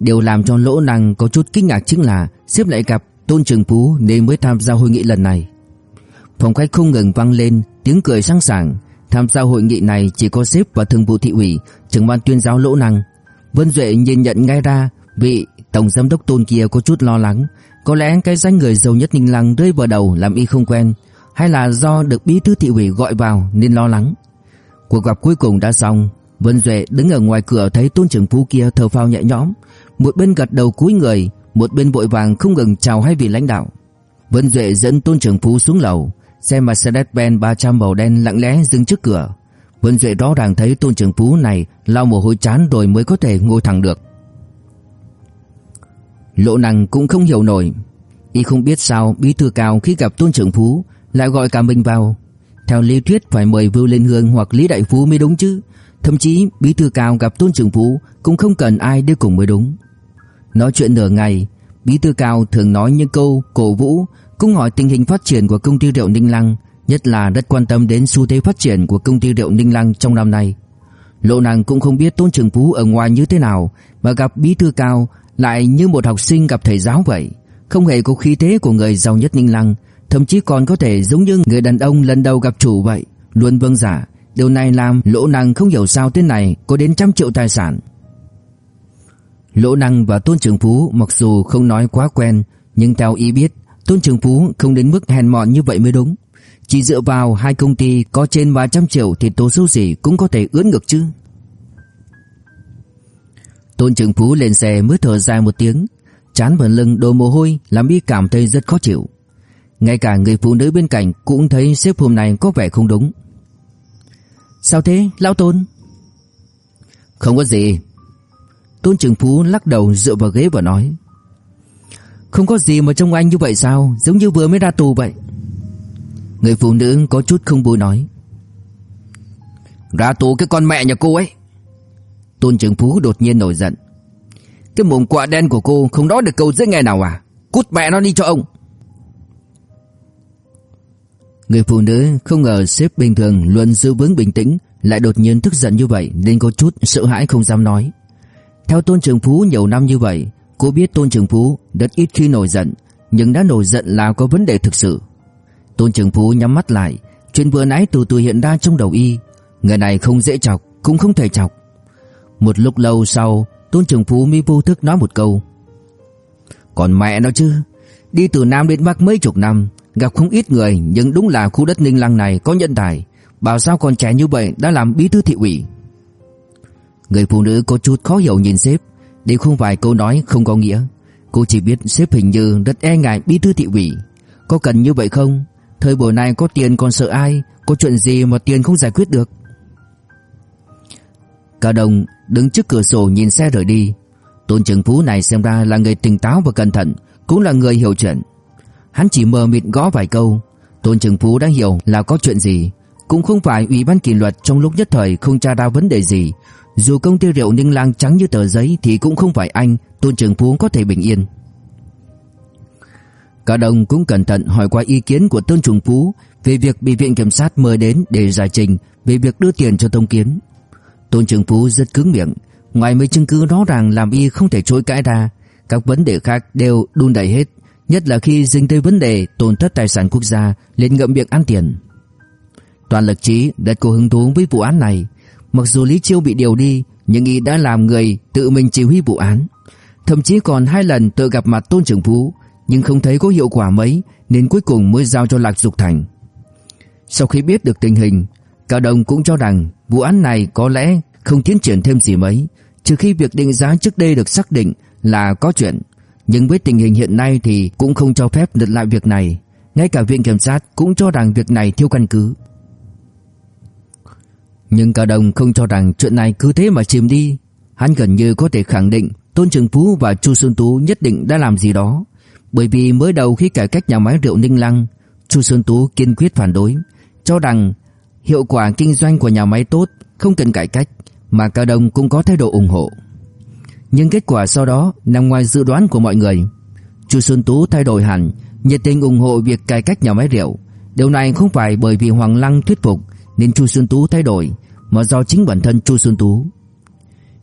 Điều làm cho lỗ năng có chút kinh ngạc chính là xếp lại gặp Tôn Trường Phú nên mới tham gia hội nghị lần này. Phòng khách không ngừng vang lên tiếng cười sẵn sàng. Tham gia hội nghị này chỉ có xếp và thường vụ thị ủy, trưởng ban tuyên giáo lỗ năng. Vân Duệ nhìn nhận ngay ra vị tổng giám đốc Tôn kia có chút lo lắng. Có lẽ cái danh người giàu nhất Ninh Lăng rơi vào đầu làm y không quen, hay là do được bí thư thị ủy gọi vào nên lo lắng. Cuộc gặp cuối cùng đã xong, Vân Duệ đứng ở ngoài cửa thấy Tôn trưởng phú kia thở phào nhẹ nhõm, một bên gật đầu cúi người, một bên vội vàng không ngừng chào hai vị lãnh đạo. Vân Duệ dẫn Tôn trưởng phú xuống lầu, Xe Mercedes-Benz 300 màu đen lặng lẽ dừng trước cửa. Vân Duệ rõ ràng thấy Tôn Trường Phú này lau mồ hôi chán rồi mới có thể ngồi thẳng được. Lộ năng cũng không hiểu nổi. Y không biết sao bí thư cao khi gặp Tôn Trường Phú lại gọi cả mình vào. Theo lý thuyết phải mời Vưu Lên Hương hoặc Lý Đại Phú mới đúng chứ. Thậm chí bí thư cao gặp Tôn Trường Phú cũng không cần ai đi cùng mới đúng. Nói chuyện nửa ngày, bí thư cao thường nói những câu cổ vũ cũng hỏi tình hình phát triển của công ty rượu Ninh Lăng, nhất là rất quan tâm đến xu thế phát triển của công ty rượu Ninh Lăng trong năm nay. Lộ nàng cũng không biết Tôn Trường Phú ở ngoài như thế nào, mà gặp bí thư cao lại như một học sinh gặp thầy giáo vậy, không hề có khí thế của người giàu nhất Ninh Lăng, thậm chí còn có thể giống như người đàn ông lần đầu gặp chủ vậy, luôn vâng giả. Điều này làm Lỗ Năng không hiểu sao tên này có đến trăm triệu tài sản. Lỗ Năng và Tôn Trường Phú mặc dù không nói quá quen, nhưng theo ý biết, Tôn Trường Phú không đến mức hèn mọn như vậy mới đúng. Chỉ dựa vào hai công ty có trên 300 triệu thì tố số gì cũng có thể ướn ngược chứ. Tôn Trường Phú lên xe mới thở dài một tiếng, chán và lưng đổ mồ hôi làm y cảm thấy rất khó chịu. Ngay cả người phụ nữ bên cạnh cũng thấy sếp hôm nay có vẻ không đúng. Sao thế, Lão Tôn? Không có gì. Tôn Trường Phú lắc đầu dựa vào ghế và nói. Không có gì mà trông anh như vậy sao Giống như vừa mới ra tù vậy Người phụ nữ có chút không vui nói Ra tù cái con mẹ nhà cô ấy Tôn Trường Phú đột nhiên nổi giận Cái mồm quạ đen của cô Không nói được câu dễ nghe nào à Cút mẹ nó đi cho ông Người phụ nữ không ngờ sếp bình thường luôn giữ vững bình tĩnh Lại đột nhiên tức giận như vậy Nên có chút sợ hãi không dám nói Theo Tôn Trường Phú nhiều năm như vậy Cô biết Tôn Trường Phú rất ít khi nổi giận, nhưng đã nổi giận là có vấn đề thực sự. Tôn Trường Phú nhắm mắt lại, chuyện vừa nãy từ từ hiện ra trong đầu y. Người này không dễ chọc, cũng không thể chọc. Một lúc lâu sau, Tôn Trường Phú mới vô thức nói một câu. Còn mẹ nó chứ, đi từ Nam đến Bắc mấy chục năm, gặp không ít người, nhưng đúng là khu đất Ninh Lăng này có nhân tài. Bảo sao còn trẻ như vậy đã làm bí thư thị ủy. Người phụ nữ có chút khó hiểu nhìn sếp. Đây không phải câu nói không có nghĩa, Cô chỉ biết sếp hình như rất e ngại bí thư thị ủy. Có cần như vậy không? Thời buổi này có tiền còn sợ ai? Có chuyện gì mà tiền không giải quyết được? Cả Đồng đứng trước cửa sổ nhìn xe rời đi. Tôn Trường Phú này xem ra là người tỉnh táo và cẩn thận, Cũng là người hiểu chuyện. Hắn chỉ mờ mịt gõ vài câu. Tôn Trường Phú đã hiểu là có chuyện gì. Cũng không phải ủy ban kỷ luật trong lúc nhất thời không tra ra vấn đề gì. Dù công ty rượu Ninh Lang trắng như tờ giấy thì cũng không phải anh, Tôn Trường Phú có thể bình yên. Cả đồng cũng cẩn thận hỏi qua ý kiến của Tôn Trường Phú về việc bị viện kiểm sát mời đến để giải trình về việc đưa tiền cho Tông Kiến. Tôn Trường Phú rất cứng miệng, ngoài mấy chứng cứ rõ ràng làm y không thể chối cãi ra, các vấn đề khác đều đun đẩy hết, nhất là khi dính tới vấn đề tổn thất tài sản quốc gia liên ngậm miệng ăn tiền. Toàn lực trí rất có hứng thú với vụ án này, Mặc dù Lý Chiêu bị điều đi Nhưng y đã làm người tự mình chỉ huy vụ án Thậm chí còn hai lần tự gặp mặt Tôn Trường Phú nhưng không thấy có hiệu quả mấy nên cuối cùng mới giao cho Lạc Dục Thành. Sau khi biết được tình hình, Cao Đông cũng cho rằng vụ án này có lẽ không tiến triển thêm gì mấy, trừ khi việc định giá trước đây được xác định là có chuyện. Nhưng với tình hình hiện nay thì cũng không cho phép lật lại việc này. Ngay cả viện kiểm sát cũng cho rằng việc này thiếu căn cứ. Nhưng Cao đồng không cho rằng chuyện này cứ thế mà chìm đi. Hắn gần như có thể khẳng định Tôn Trường Phú và Chu Xuân Tú nhất định đã làm gì đó. Bởi vì mới đầu khi cải cách nhà máy rượu Ninh Lăng, Chu Xuân Tú kiên quyết phản đối, cho rằng hiệu quả kinh doanh của nhà máy tốt, không cần cải cách, mà Cao đồng cũng có thái độ ủng hộ. Nhưng kết quả sau đó nằm ngoài dự đoán của mọi người. Chu Xuân Tú thay đổi hẳn, nhiệt tình ủng hộ việc cải cách nhà máy rượu. Điều này không phải bởi vì Hoàng Lăng thuyết phục nên Chu Xuân Tú thay đổi, mà do chính bản thân Chu Xuân Tú.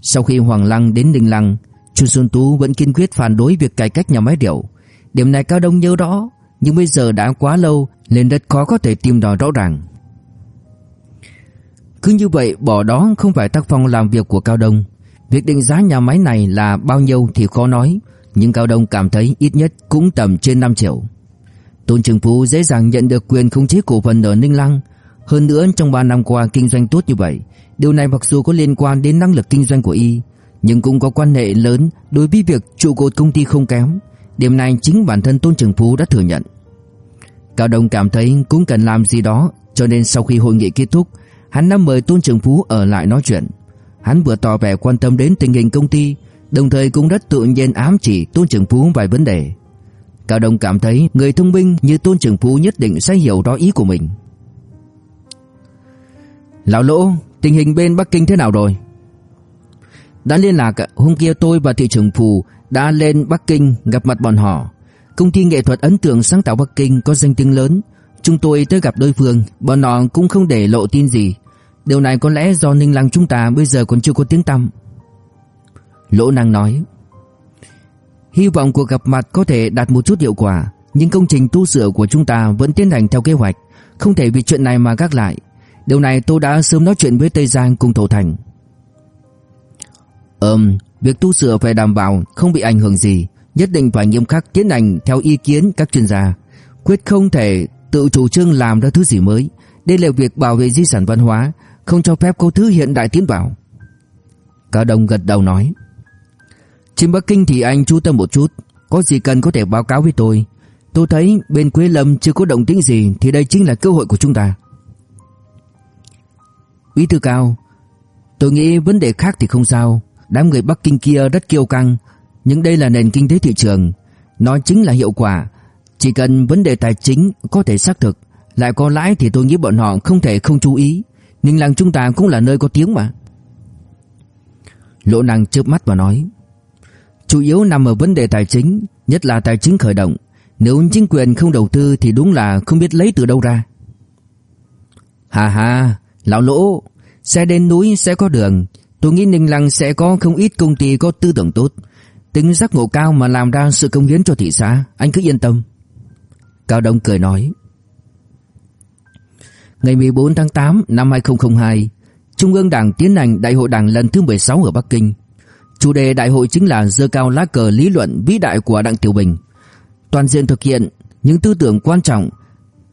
Sau khi Hoàng Lăng đến Ninh Lăng, Chu Xuân Tú vẫn kiên quyết phản đối việc cải cách nhà máy rượu. Điểm này Cao Đông nhớ rõ, nhưng bây giờ đã quá lâu nên rất khó có thể tìm đòi rõ ràng. Cứ như vậy bỏ đó không phải tác phong làm việc của Cao Đông. Việc định giá nhà máy này là bao nhiêu thì khó nói, nhưng Cao Đông cảm thấy ít nhất cũng tầm trên 5 triệu. Tôn Trường Phú dễ dàng nhận được quyền khống chế cổ phần ở Ninh Lăng, hơn nữa trong 3 năm qua kinh doanh tốt như vậy, điều này mặc dù có liên quan đến năng lực kinh doanh của y, nhưng cũng có quan hệ lớn đối với việc trụ cột công ty không kém. Điểm này chính bản thân Tôn Trường Phú đã thừa nhận. Cao Đông cảm thấy cũng cần làm gì đó, cho nên sau khi hội nghị kết thúc, hắn đã mời Tôn Trường Phú ở lại nói chuyện. Hắn vừa tỏ vẻ quan tâm đến tình hình công ty, đồng thời cũng rất tự nhiên ám chỉ Tôn Trường Phú vài vấn đề. Cao Đông cảm thấy người thông minh như Tôn Trường Phú nhất định sẽ hiểu rõ ý của mình. Lão Lỗ, tình hình bên Bắc Kinh thế nào rồi? Đã liên lạc, hôm kia tôi và thị trưởng Phù đã lên Bắc Kinh gặp mặt bọn họ. Công ty nghệ thuật ấn tượng sáng tạo Bắc Kinh có danh tiếng lớn. Chúng tôi tới gặp đối phương, bọn họ cũng không để lộ tin gì. Điều này có lẽ do Ninh Lăng chúng ta bây giờ còn chưa có tiếng tăm. Lỗ năng nói. Hy vọng cuộc gặp mặt có thể đạt một chút hiệu quả, nhưng công trình tu sửa của chúng ta vẫn tiến hành theo kế hoạch, không thể vì chuyện này mà gác lại. Điều này tôi đã sớm nói chuyện với Tây Giang cùng Thổ Thành. Ừm, việc tu sửa phải đảm bảo không bị ảnh hưởng gì, nhất định phải nghiêm khắc tiến hành theo ý kiến các chuyên gia, quyết không thể tự chủ trương làm ra thứ gì mới. Đây là việc bảo vệ di sản văn hóa, không cho phép có thứ hiện đại tiến vào. Cả đồng gật đầu nói. Trên Bắc Kinh thì anh chú tâm một chút, có gì cần có thể báo cáo với tôi. Tôi thấy bên Quế Lâm chưa có động tĩnh gì thì đây chính là cơ hội của chúng ta. Bí thư cao, tôi nghĩ vấn đề khác thì không sao. Đám người Bắc Kinh kia rất kiêu căng, nhưng đây là nền kinh tế thị trường, nó chính là hiệu quả. Chỉ cần vấn đề tài chính có thể xác thực, lại có lãi thì tôi nghĩ bọn họ không thể không chú ý. Ninh Lăng chúng ta cũng là nơi có tiếng mà. Lỗ năng chớp mắt và nói, chủ yếu nằm ở vấn đề tài chính, nhất là tài chính khởi động. Nếu chính quyền không đầu tư thì đúng là không biết lấy từ đâu ra. Hà hà, lão lỗ, xe đến núi sẽ có đường, Tôi nghĩ Ninh Lăng sẽ có không ít công ty có tư tưởng tốt Tính giác ngộ cao mà làm ra sự công hiến cho thị xã Anh cứ yên tâm Cao Đông cười nói Ngày 14 tháng 8 năm 2002 Trung ương Đảng tiến hành Đại hội Đảng lần thứ 16 ở Bắc Kinh Chủ đề đại hội chính là dơ cao lá cờ lý luận vĩ đại của Đặng Tiểu Bình Toàn diện thực hiện những tư tưởng quan trọng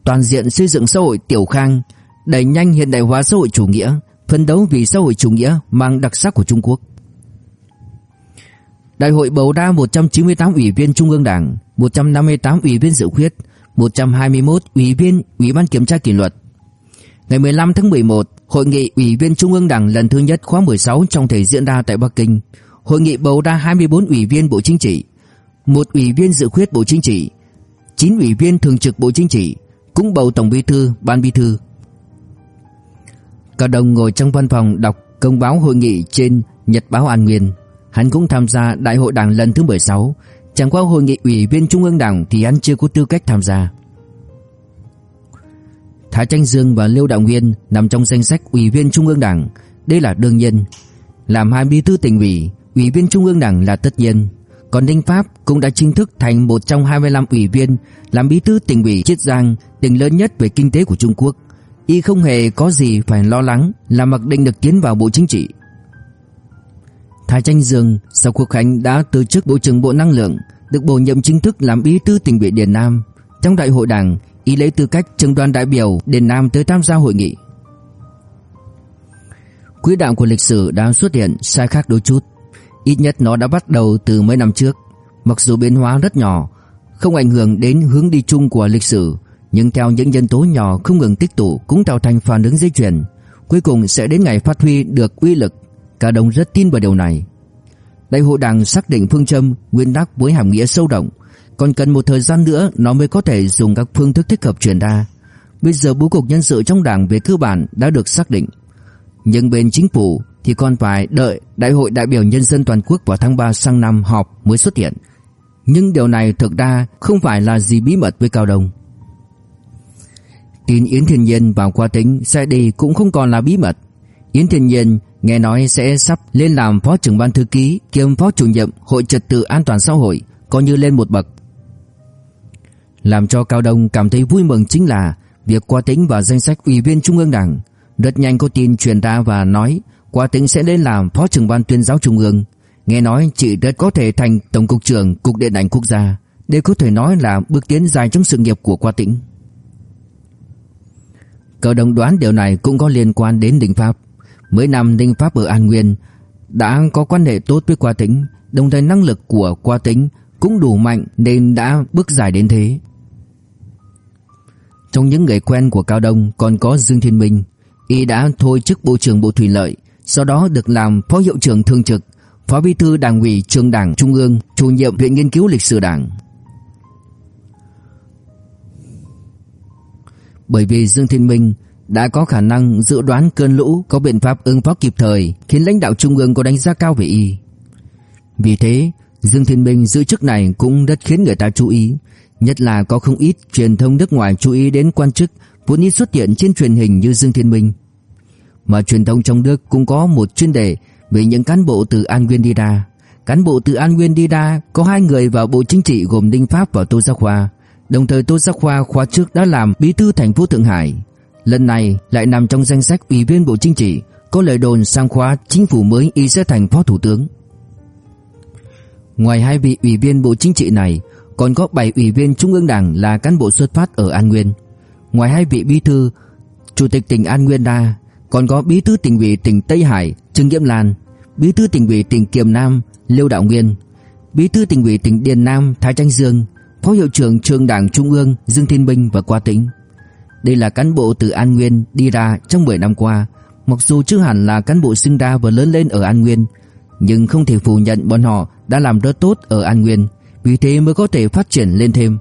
Toàn diện xây dựng xã hội tiểu khang Đẩy nhanh hiện đại hóa xã hội chủ nghĩa phấn đấu vì xã hội chủ nghĩa mang đặc sắc của Trung Quốc. Đại hội bầu ra 198 ủy viên Trung ương Đảng, 158 ủy viên dự khuyết, 121 ủy viên Ủy ban kiểm tra kỷ luật. Ngày 15 tháng 11, hội nghị ủy viên Trung ương Đảng lần thứ nhất khóa 16 trong thể diễn ra tại Bắc Kinh. Hội nghị bầu ra 24 ủy viên Bộ Chính trị, một ủy viên dự khuyết Bộ Chính trị, 9 ủy viên thường trực Bộ Chính trị, cũng bầu Tổng Bí thư, Ban Bí thư. Cao Đông ngồi trong văn phòng đọc công báo hội nghị trên Nhật báo An Nguyên. Hắn cũng tham gia đại hội đảng lần thứ 16, chẳng qua hội nghị ủy viên trung ương đảng thì hắn chưa có tư cách tham gia. Thái Tranh Dương và Liêu Đạo Nguyên nằm trong danh sách ủy viên trung ương đảng, đây là đương nhiên. Làm hai bí thư tỉnh ủy, ủy viên trung ương đảng là tất nhiên. Còn Đinh Pháp cũng đã chính thức thành một trong 25 ủy viên làm bí thư tỉnh ủy Chiết Giang, tỉnh lớn nhất về kinh tế của Trung Quốc y không hề có gì phải lo lắng là mặc định được tiến vào Bộ Chính trị. Thái Tranh Dương sau cuộc khánh đã từ chức Bộ trưởng Bộ Năng lượng, được bổ nhiệm chính thức làm bí thư tỉnh ủy Điền Nam. Trong đại hội đảng, y lấy tư cách trưởng đoàn đại biểu đến Nam tới tham gia hội nghị. Quỹ đạo của lịch sử đã xuất hiện sai khác đôi chút. Ít nhất nó đã bắt đầu từ mấy năm trước. Mặc dù biến hóa rất nhỏ, không ảnh hưởng đến hướng đi chung của lịch sử, nhưng theo những nhân tố nhỏ không ngừng tích tụ cũng tạo thành phản ứng dây chuyền, cuối cùng sẽ đến ngày phát huy được uy lực. Cả đồng rất tin vào điều này. Đại hội Đảng xác định phương châm nguyên tắc với hàm nghĩa sâu rộng, còn cần một thời gian nữa nó mới có thể dùng các phương thức thích hợp truyền đa Bây giờ bố cục nhân sự trong đảng về cơ bản đã được xác định. Nhưng bên chính phủ thì còn phải đợi Đại hội đại biểu nhân dân toàn quốc vào tháng 3 sang năm họp mới xuất hiện. Nhưng điều này thực ra không phải là gì bí mật với Cao Đông. Tin Yến Thiên Nhiên vào qua tính sẽ đi cũng không còn là bí mật. Yến Thiên Nhiên nghe nói sẽ sắp lên làm phó trưởng ban thư ký kiêm phó chủ nhiệm hội trật tự an toàn xã hội, coi như lên một bậc. Làm cho Cao Đông cảm thấy vui mừng chính là việc qua tính vào danh sách ủy viên Trung ương Đảng. Rất nhanh có tin truyền ra và nói qua tính sẽ lên làm phó trưởng ban tuyên giáo Trung ương. Nghe nói chị rất có thể thành tổng cục trưởng cục điện ảnh quốc gia. Đây có thể nói là bước tiến dài trong sự nghiệp của qua tĩnh. cao đồng đoán điều này cũng có liên quan đến Đinh Pháp. Mấy năm Đinh Pháp ở An Nguyên đã có quan hệ tốt với Qua Tĩnh, đồng thời năng lực của Qua Tĩnh cũng đủ mạnh nên đã bước dài đến thế. Trong những người quen của Cao Đông còn có Dương Thiên Minh, y đã thôi chức Bộ trưởng Bộ Thủy lợi, sau đó được làm Phó Hiệu trưởng Thường trực, Phó Bí thư Đảng ủy Trường Đảng Trung ương, chủ nhiệm Viện Nghiên cứu Lịch sử Đảng. Bởi vì Dương Thiên Minh đã có khả năng dự đoán cơn lũ, có biện pháp ứng phó kịp thời, khiến lãnh đạo trung ương có đánh giá cao về y. Vì thế, Dương Thiên Minh giữ chức này cũng rất khiến người ta chú ý, nhất là có không ít truyền thông nước ngoài chú ý đến quan chức vốn ít xuất hiện trên truyền hình như Dương Thiên Minh. Mà truyền thông trong nước cũng có một chuyên đề về những cán bộ từ An Nguyên đi ra. Cán bộ từ An Nguyên đi ra có hai người vào Bộ Chính trị gồm Đinh Pháp và Tô Giác Khoa. Đồng thời Tô Giác Khoa khóa trước đã làm bí thư thành phố Thượng Hải. Lần này lại nằm trong danh sách ủy viên Bộ Chính trị, có lời đồn sang khóa chính phủ mới y sẽ thành phó thủ tướng. Ngoài hai vị ủy viên Bộ Chính trị này, còn có 7 ủy viên Trung ương Đảng là cán bộ xuất phát ở An Nguyên. Ngoài hai vị bí thư, chủ tịch tỉnh An Nguyên ra, còn có bí thư tỉnh ủy tỉnh Tây Hải Trương Diễm Lan, bí thư tỉnh ủy tỉnh Kiềm Nam Liêu Đạo Nguyên, bí thư tỉnh ủy tỉnh Điền Nam Thái Tranh Dương, phó hiệu trưởng trường Đảng Trung ương Dương Thiên Bình và Qua Tĩnh. Đây là cán bộ từ An Nguyên đi ra trong 10 năm qua, mặc dù chưa hẳn là cán bộ sinh ra và lớn lên ở An Nguyên, nhưng không thể phủ nhận bọn họ đã làm rất tốt ở An Nguyên, vì thế mới có thể phát triển lên thêm.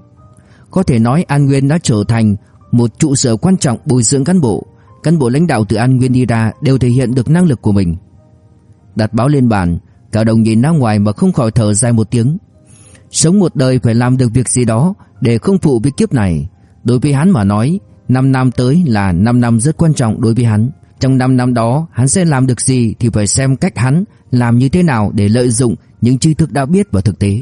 Có thể nói An Nguyên đã trở thành một trụ sở quan trọng bồi dưỡng cán bộ, cán bộ lãnh đạo từ An Nguyên đi ra đều thể hiện được năng lực của mình. Đặt báo lên bàn, Cao Đồng nhìn ra ngoài mà không khỏi thở dài một tiếng. Sống một đời phải làm được việc gì đó để không phụ với kiếp này. Đối với hắn mà nói, 5 năm tới là 5 năm rất quan trọng đối với hắn. Trong 5 năm đó, hắn sẽ làm được gì thì phải xem cách hắn làm như thế nào để lợi dụng những tri thức đã biết vào thực tế.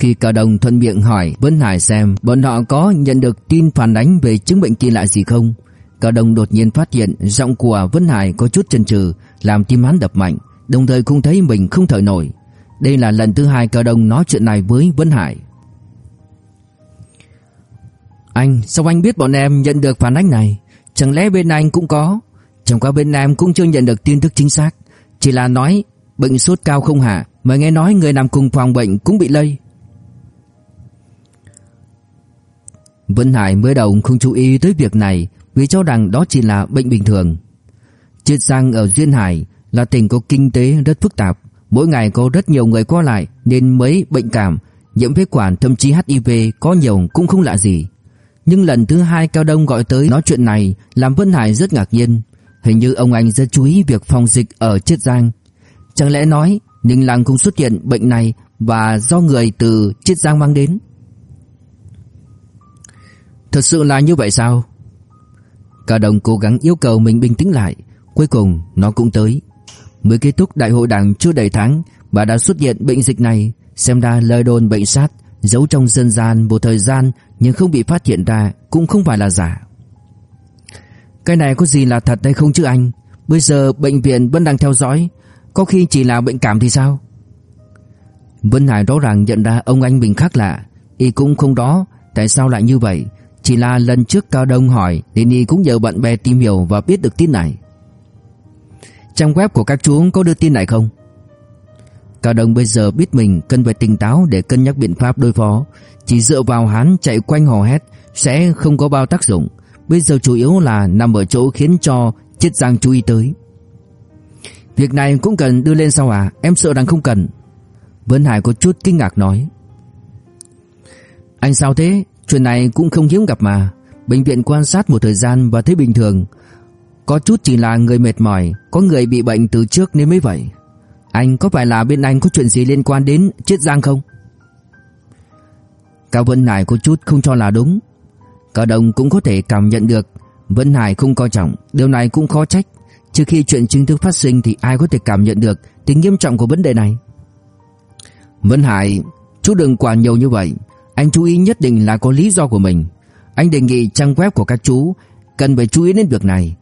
Khi cả Đồng thuận miệng hỏi Vân Hải xem bọn họ có nhận được tin phản ánh về chứng bệnh kỳ lạ gì không. Cả Đồng đột nhiên phát hiện giọng của Vân Hải có chút chần chừ, làm tim hắn đập mạnh, đồng thời cũng thấy mình không thở nổi. Đây là lần thứ hai cả Đồng nói chuyện này với Vân Hải. Anh, sao anh biết bọn em nhận được phản ánh này? Chẳng lẽ bên anh cũng có? Chẳng qua bên em cũng chưa nhận được tin tức chính xác, chỉ là nói bệnh sốt cao không hạ, mà nghe nói người nằm cùng phòng bệnh cũng bị lây. Vân Hải mới đầu không chú ý tới việc này vì cho rằng đó chỉ là bệnh bình thường. Chiết Giang ở Duyên Hải là tỉnh có kinh tế rất phức tạp, mỗi ngày có rất nhiều người qua lại nên mấy bệnh cảm, nhiễm phế quản thậm chí HIV có nhiều cũng không lạ gì. Nhưng lần thứ hai Cao Đông gọi tới nói chuyện này làm Vân Hải rất ngạc nhiên. Hình như ông anh rất chú ý việc phòng dịch ở Chiết Giang. Chẳng lẽ nói Ninh Lăng cũng xuất hiện bệnh này và do người từ Chiết Giang mang đến? Thật sự là như vậy sao? Cả đồng cố gắng yêu cầu mình bình tĩnh lại. Cuối cùng, nó cũng tới. Mới kết thúc đại hội đảng chưa đầy tháng, Bà đã xuất hiện bệnh dịch này. Xem ra lời đồn bệnh sát, Giấu trong dân gian một thời gian Nhưng không bị phát hiện ra Cũng không phải là giả. Cái này có gì là thật hay không chứ anh? Bây giờ bệnh viện vẫn đang theo dõi. Có khi chỉ là bệnh cảm thì sao? Vân Hải rõ ràng nhận ra ông anh mình khác lạ. Y cũng không đó Tại sao lại như vậy. Chỉ là lần trước Cao Đông hỏi Nên Y cũng nhờ bạn bè tìm hiểu và biết được tin này. Trang web của các chú có đưa tin này không? Cao Đông bây giờ biết mình cần phải tỉnh táo để cân nhắc biện pháp đối phó. Chỉ dựa vào hắn chạy quanh hò hét Sẽ không có bao tác dụng. Bây giờ chủ yếu là nằm ở chỗ khiến cho Chiết Giang chú ý tới. Việc này cũng cần đưa lên sao à Em sợ rằng không cần. Vân Hải có chút kinh ngạc nói. Anh sao thế? Chuyện này cũng không hiếm gặp mà. Bệnh viện quan sát một thời gian và thấy bình thường. Có chút chỉ là người mệt mỏi, Có người bị bệnh từ trước nên mới vậy. Anh có phải là bên anh có chuyện gì liên quan đến Chiết Giang không? Cao Vân Hải có chút không cho là đúng. Cao Đông cũng có thể cảm nhận được. Vân Hải không coi trọng. Điều này cũng khó trách. Trước khi chuyện chính thức phát sinh thì ai có thể cảm nhận được tính nghiêm trọng của vấn đề này? Vân Hải, Chú đừng quản nhiều như vậy. Anh chú ý nhất định là có lý do của mình. Anh đề nghị trang web của các chú Cần phải chú ý đến việc này.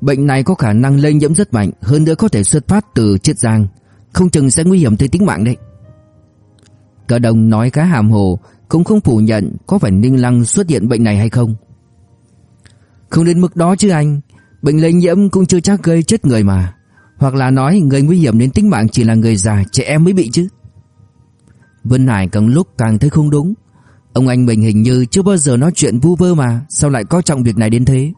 Bệnh này có khả năng lây nhiễm rất mạnh, Hơn nữa có thể xuất phát từ chiết giang. Không chừng sẽ nguy hiểm tới tính mạng đấy. Cả đồng nói khá hàm hồ, Cũng không phủ nhận Có phải Ninh Lăng xuất hiện bệnh này hay không. Không đến mức đó chứ anh, Bệnh lây nhiễm cũng chưa chắc gây chết người mà. Hoặc là nói người nguy hiểm đến tính mạng chỉ là người già, Trẻ em mới bị chứ. Vân Hải càng lúc càng thấy không đúng. Ông anh mình hình như chưa bao giờ nói chuyện vu vơ mà, Sao lại coi trọng việc này đến thế?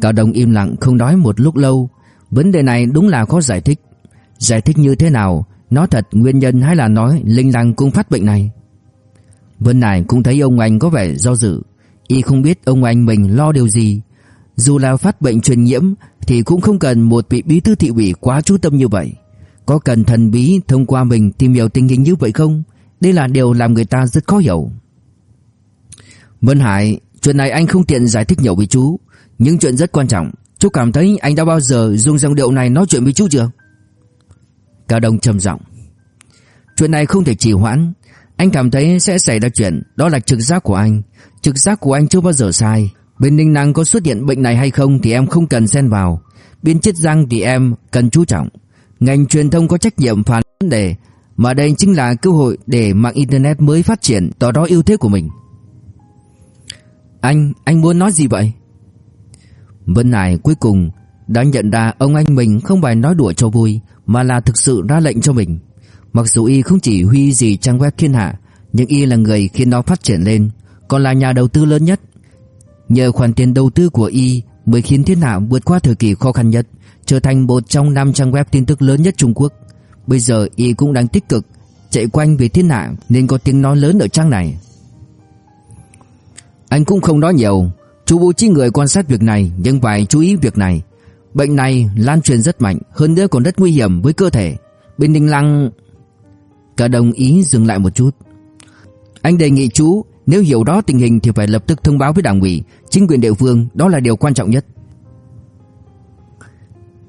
Cao Đông im lặng không nói một lúc lâu. Vấn đề này đúng là khó giải thích. Giải thích như thế nào? Nói thật nguyên nhân hay là nói Linh Lăng cũng phát bệnh này? Vân Nải cũng thấy ông anh có vẻ do dự. Y không biết ông anh mình lo điều gì. Dù là phát bệnh truyền nhiễm Thì cũng không cần một vị bí thư thị ủy quá chú tâm như vậy. Có cần thần bí thông qua mình tìm hiểu tình hình như vậy không? Đây là điều làm người ta rất khó hiểu. Vân Hải, Chuyện này anh không tiện giải thích nhiều với chú. Nhưng chuyện rất quan trọng. Chú cảm thấy anh đã bao giờ dùng giọng điệu này nói chuyện với chú chưa? Cao Đông trầm giọng. Chuyện này không thể trì hoãn. Anh cảm thấy sẽ xảy ra chuyện. Đó là trực giác của anh. Trực giác của anh chưa bao giờ sai. Bên Ninh Năng có xuất hiện bệnh này hay không Thì em không cần xen vào. Bên Chiết Giang thì em cần chú trọng. Ngành truyền thông có trách nhiệm phản vấn đề. Mà đây chính là cơ hội để mạng Internet mới phát triển Tỏ đó ưu thế của mình Anh, anh muốn nói gì vậy? Vân Hải cuối cùng đã nhận ra ông anh mình không phải nói đùa cho vui Mà là thực sự ra lệnh cho mình Mặc dù y không chỉ huy gì trang web thiên hạ Nhưng y là người khiến nó phát triển lên còn là nhà đầu tư lớn nhất. Nhờ khoản tiền đầu tư của y mới khiến Thiên Hạ vượt qua thời kỳ khó khăn nhất, trở thành một trong năm trang web tin tức lớn nhất Trung Quốc. Bây giờ y cũng đang tích cực chạy quanh về Thiên Hạ nên có tiếng nói lớn ở trang này. Anh cũng không nói nhiều, chú bố trí người quan sát việc này nhưng phải chú ý việc này. Bệnh này lan truyền rất mạnh, hơn nữa còn rất nguy hiểm với cơ thể. Bên Ninh Lăng cả đồng ý dừng lại một chút. Anh đề nghị chú nếu hiểu rõ tình hình thì phải lập tức thông báo với đảng ủy, chính quyền địa phương, đó là điều quan trọng nhất.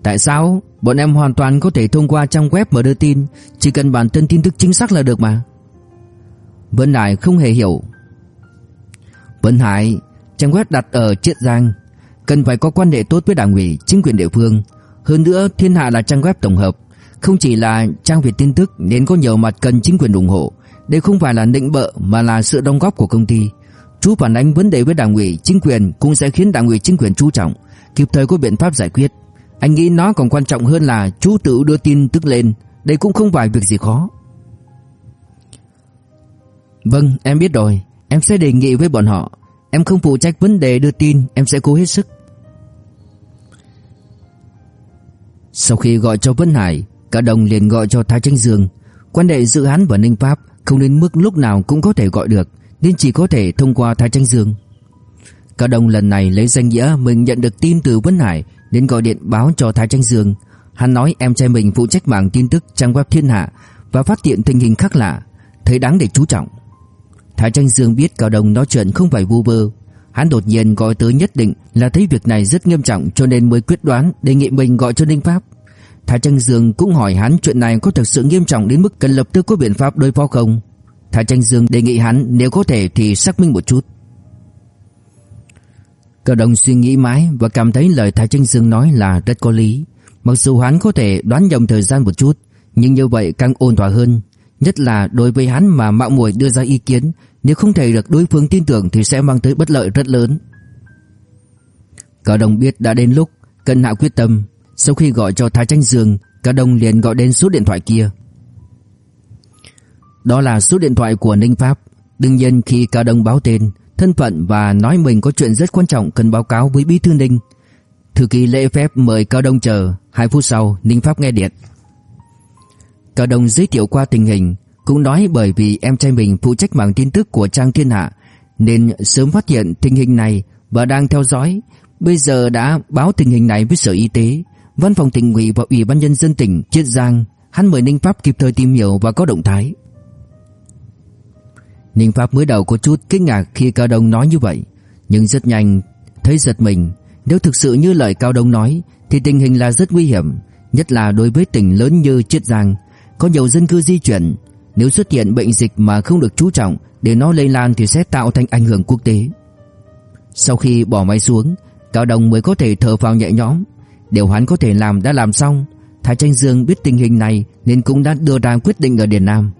Tại sao? Bọn em hoàn toàn có thể thông qua trang web mà đưa tin, chỉ cần bản thân tin tức chính xác là được mà. Vân Hải không hề hiểu. Vân Hải, trang web đặt ở Chiết Giang, cần phải có quan hệ tốt với đảng ủy, chính quyền địa phương. Hơn nữa, Thiên Hạ là trang web tổng hợp, không chỉ là trang về tin tức nên có nhiều mặt cần chính quyền ủng hộ. Đây không phải là nịnh bợ mà là sự đóng góp của công ty. Chú phản ánh vấn đề với đảng ủy, chính quyền cũng sẽ khiến đảng ủy chính quyền chú trọng, kịp thời có biện pháp giải quyết. Anh nghĩ nó còn quan trọng hơn là chú tự đưa tin tức lên, đây cũng không phải việc gì khó. Vâng, em biết rồi, em sẽ đề nghị với bọn họ. Em không phụ trách vấn đề đưa tin, em sẽ cố hết sức. Sau khi gọi cho Vân Hải, cả đồng liền gọi cho Thái Tranh Dương. Quan hệ giữa hắn và Ninh Pháp không đến mức lúc nào cũng có thể gọi được Nên chỉ có thể thông qua Thái Tranh Dương cả đồng lần này lấy danh nghĩa Mình nhận được tin từ Vân Hải nên gọi điện báo cho Thái Tranh Dương Hắn nói em trai mình phụ trách mảng tin tức trang web thiên hạ Và phát hiện tình hình khác lạ, Thấy đáng để chú trọng Thái Tranh Dương biết Cao đồng nói chuyện không phải vu vơ Hắn đột nhiên gọi tới nhất định là thấy việc này rất nghiêm trọng cho nên mới quyết đoán đề nghị mình gọi cho Ninh Pháp. Thái Tranh Dương cũng hỏi hắn chuyện này có thực sự nghiêm trọng đến mức cần lập tức có biện pháp đối phó không. Thái Tranh Dương đề nghị hắn nếu có thể thì xác minh một chút. Cao Đông suy nghĩ mãi và cảm thấy lời Thái Tranh Dương nói là rất có lý. Mặc dù hắn có thể đoán nhầm thời gian một chút, Nhưng như vậy càng ôn tỏa hơn. Nhất là đối với hắn mà mạo muội đưa ra ý kiến Nếu không thể được đối phương tin tưởng Thì sẽ mang tới bất lợi rất lớn. Cao Đông biết đã đến lúc Cần hạ quyết tâm. Sau khi gọi cho Thái Tranh Dương Cao Đông liền gọi đến số điện thoại kia. Đó là số điện thoại của Ninh Pháp. Đương nhiên khi Cao Đông báo tên Thân phận và nói mình có chuyện rất quan trọng Cần báo cáo với Bí Thư Ninh. Thư ký lễ phép mời Cao Đông chờ 2 phút sau, Ninh Pháp nghe điện. Cao Đông giới thiệu qua tình hình, Cũng nói bởi vì em trai mình phụ trách mảng tin tức của Trang Thiên Hạ, Nên sớm phát hiện tình hình này Và đang theo dõi. Bây giờ đã báo tình hình này với Sở Y tế, Văn phòng tỉnh ủy và Ủy ban Nhân dân tỉnh Chiết Giang. Hắn mời Ninh Pháp kịp thời tìm hiểu và có động thái. Ninh Pháp mới đầu có chút kinh ngạc khi Cao Đông nói như vậy, Nhưng rất nhanh thấy giật mình. Nếu thực sự như lời Cao Đông nói, Thì tình hình là rất nguy hiểm, Nhất là đối với tỉnh lớn như Chiết Giang. Có nhiều dân cư di chuyển, Nếu xuất hiện bệnh dịch mà không được chú trọng, Để nó lây lan thì sẽ tạo thành ảnh hưởng quốc tế. Sau khi bỏ máy xuống, Cao Đông mới có thể thở phào nhẹ nhõm. Điều hắn có thể làm đã làm xong, Thái Tranh Dương biết tình hình này Nên cũng đã đưa ra quyết định ở Điền Nam.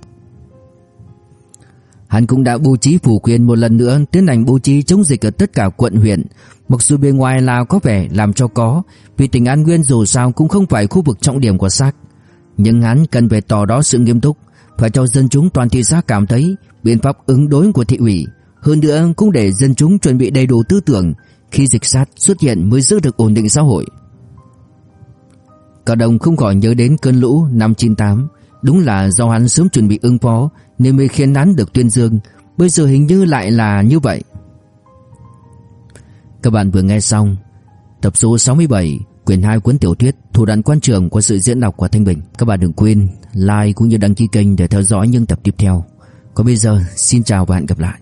Hắn cũng đã bố trí phủ quyền một lần nữa tiến hành bố trí chống dịch ở tất cả quận huyện. Mặc dù bên ngoài là có vẻ làm cho có, vì tỉnh An Nguyên dù sao cũng không phải khu vực trọng điểm của xác. Nhưng hắn cần phải tỏ đó sự nghiêm túc, phải cho dân chúng toàn thị xã cảm thấy biện pháp ứng đối của thị ủy. Hơn nữa cũng để dân chúng chuẩn bị đầy đủ tư tưởng, khi dịch sát xuất hiện mới giữ được ổn định xã hội. Cả đồng không khỏi nhớ đến cơn lũ năm 98 Đúng là do hắn sớm chuẩn bị ứng phó nên mới khiến hắn được tuyên dương. Bây giờ hình như lại là như vậy. Các bạn vừa nghe xong Tập số 67 Quyển 2 cuốn tiểu thuyết Thủ đoạn quan trường của sự diễn đọc của Thanh Bình. Các bạn đừng quên like cũng như đăng ký kênh để theo dõi những tập tiếp theo. Còn bây giờ, xin chào và hẹn gặp lại.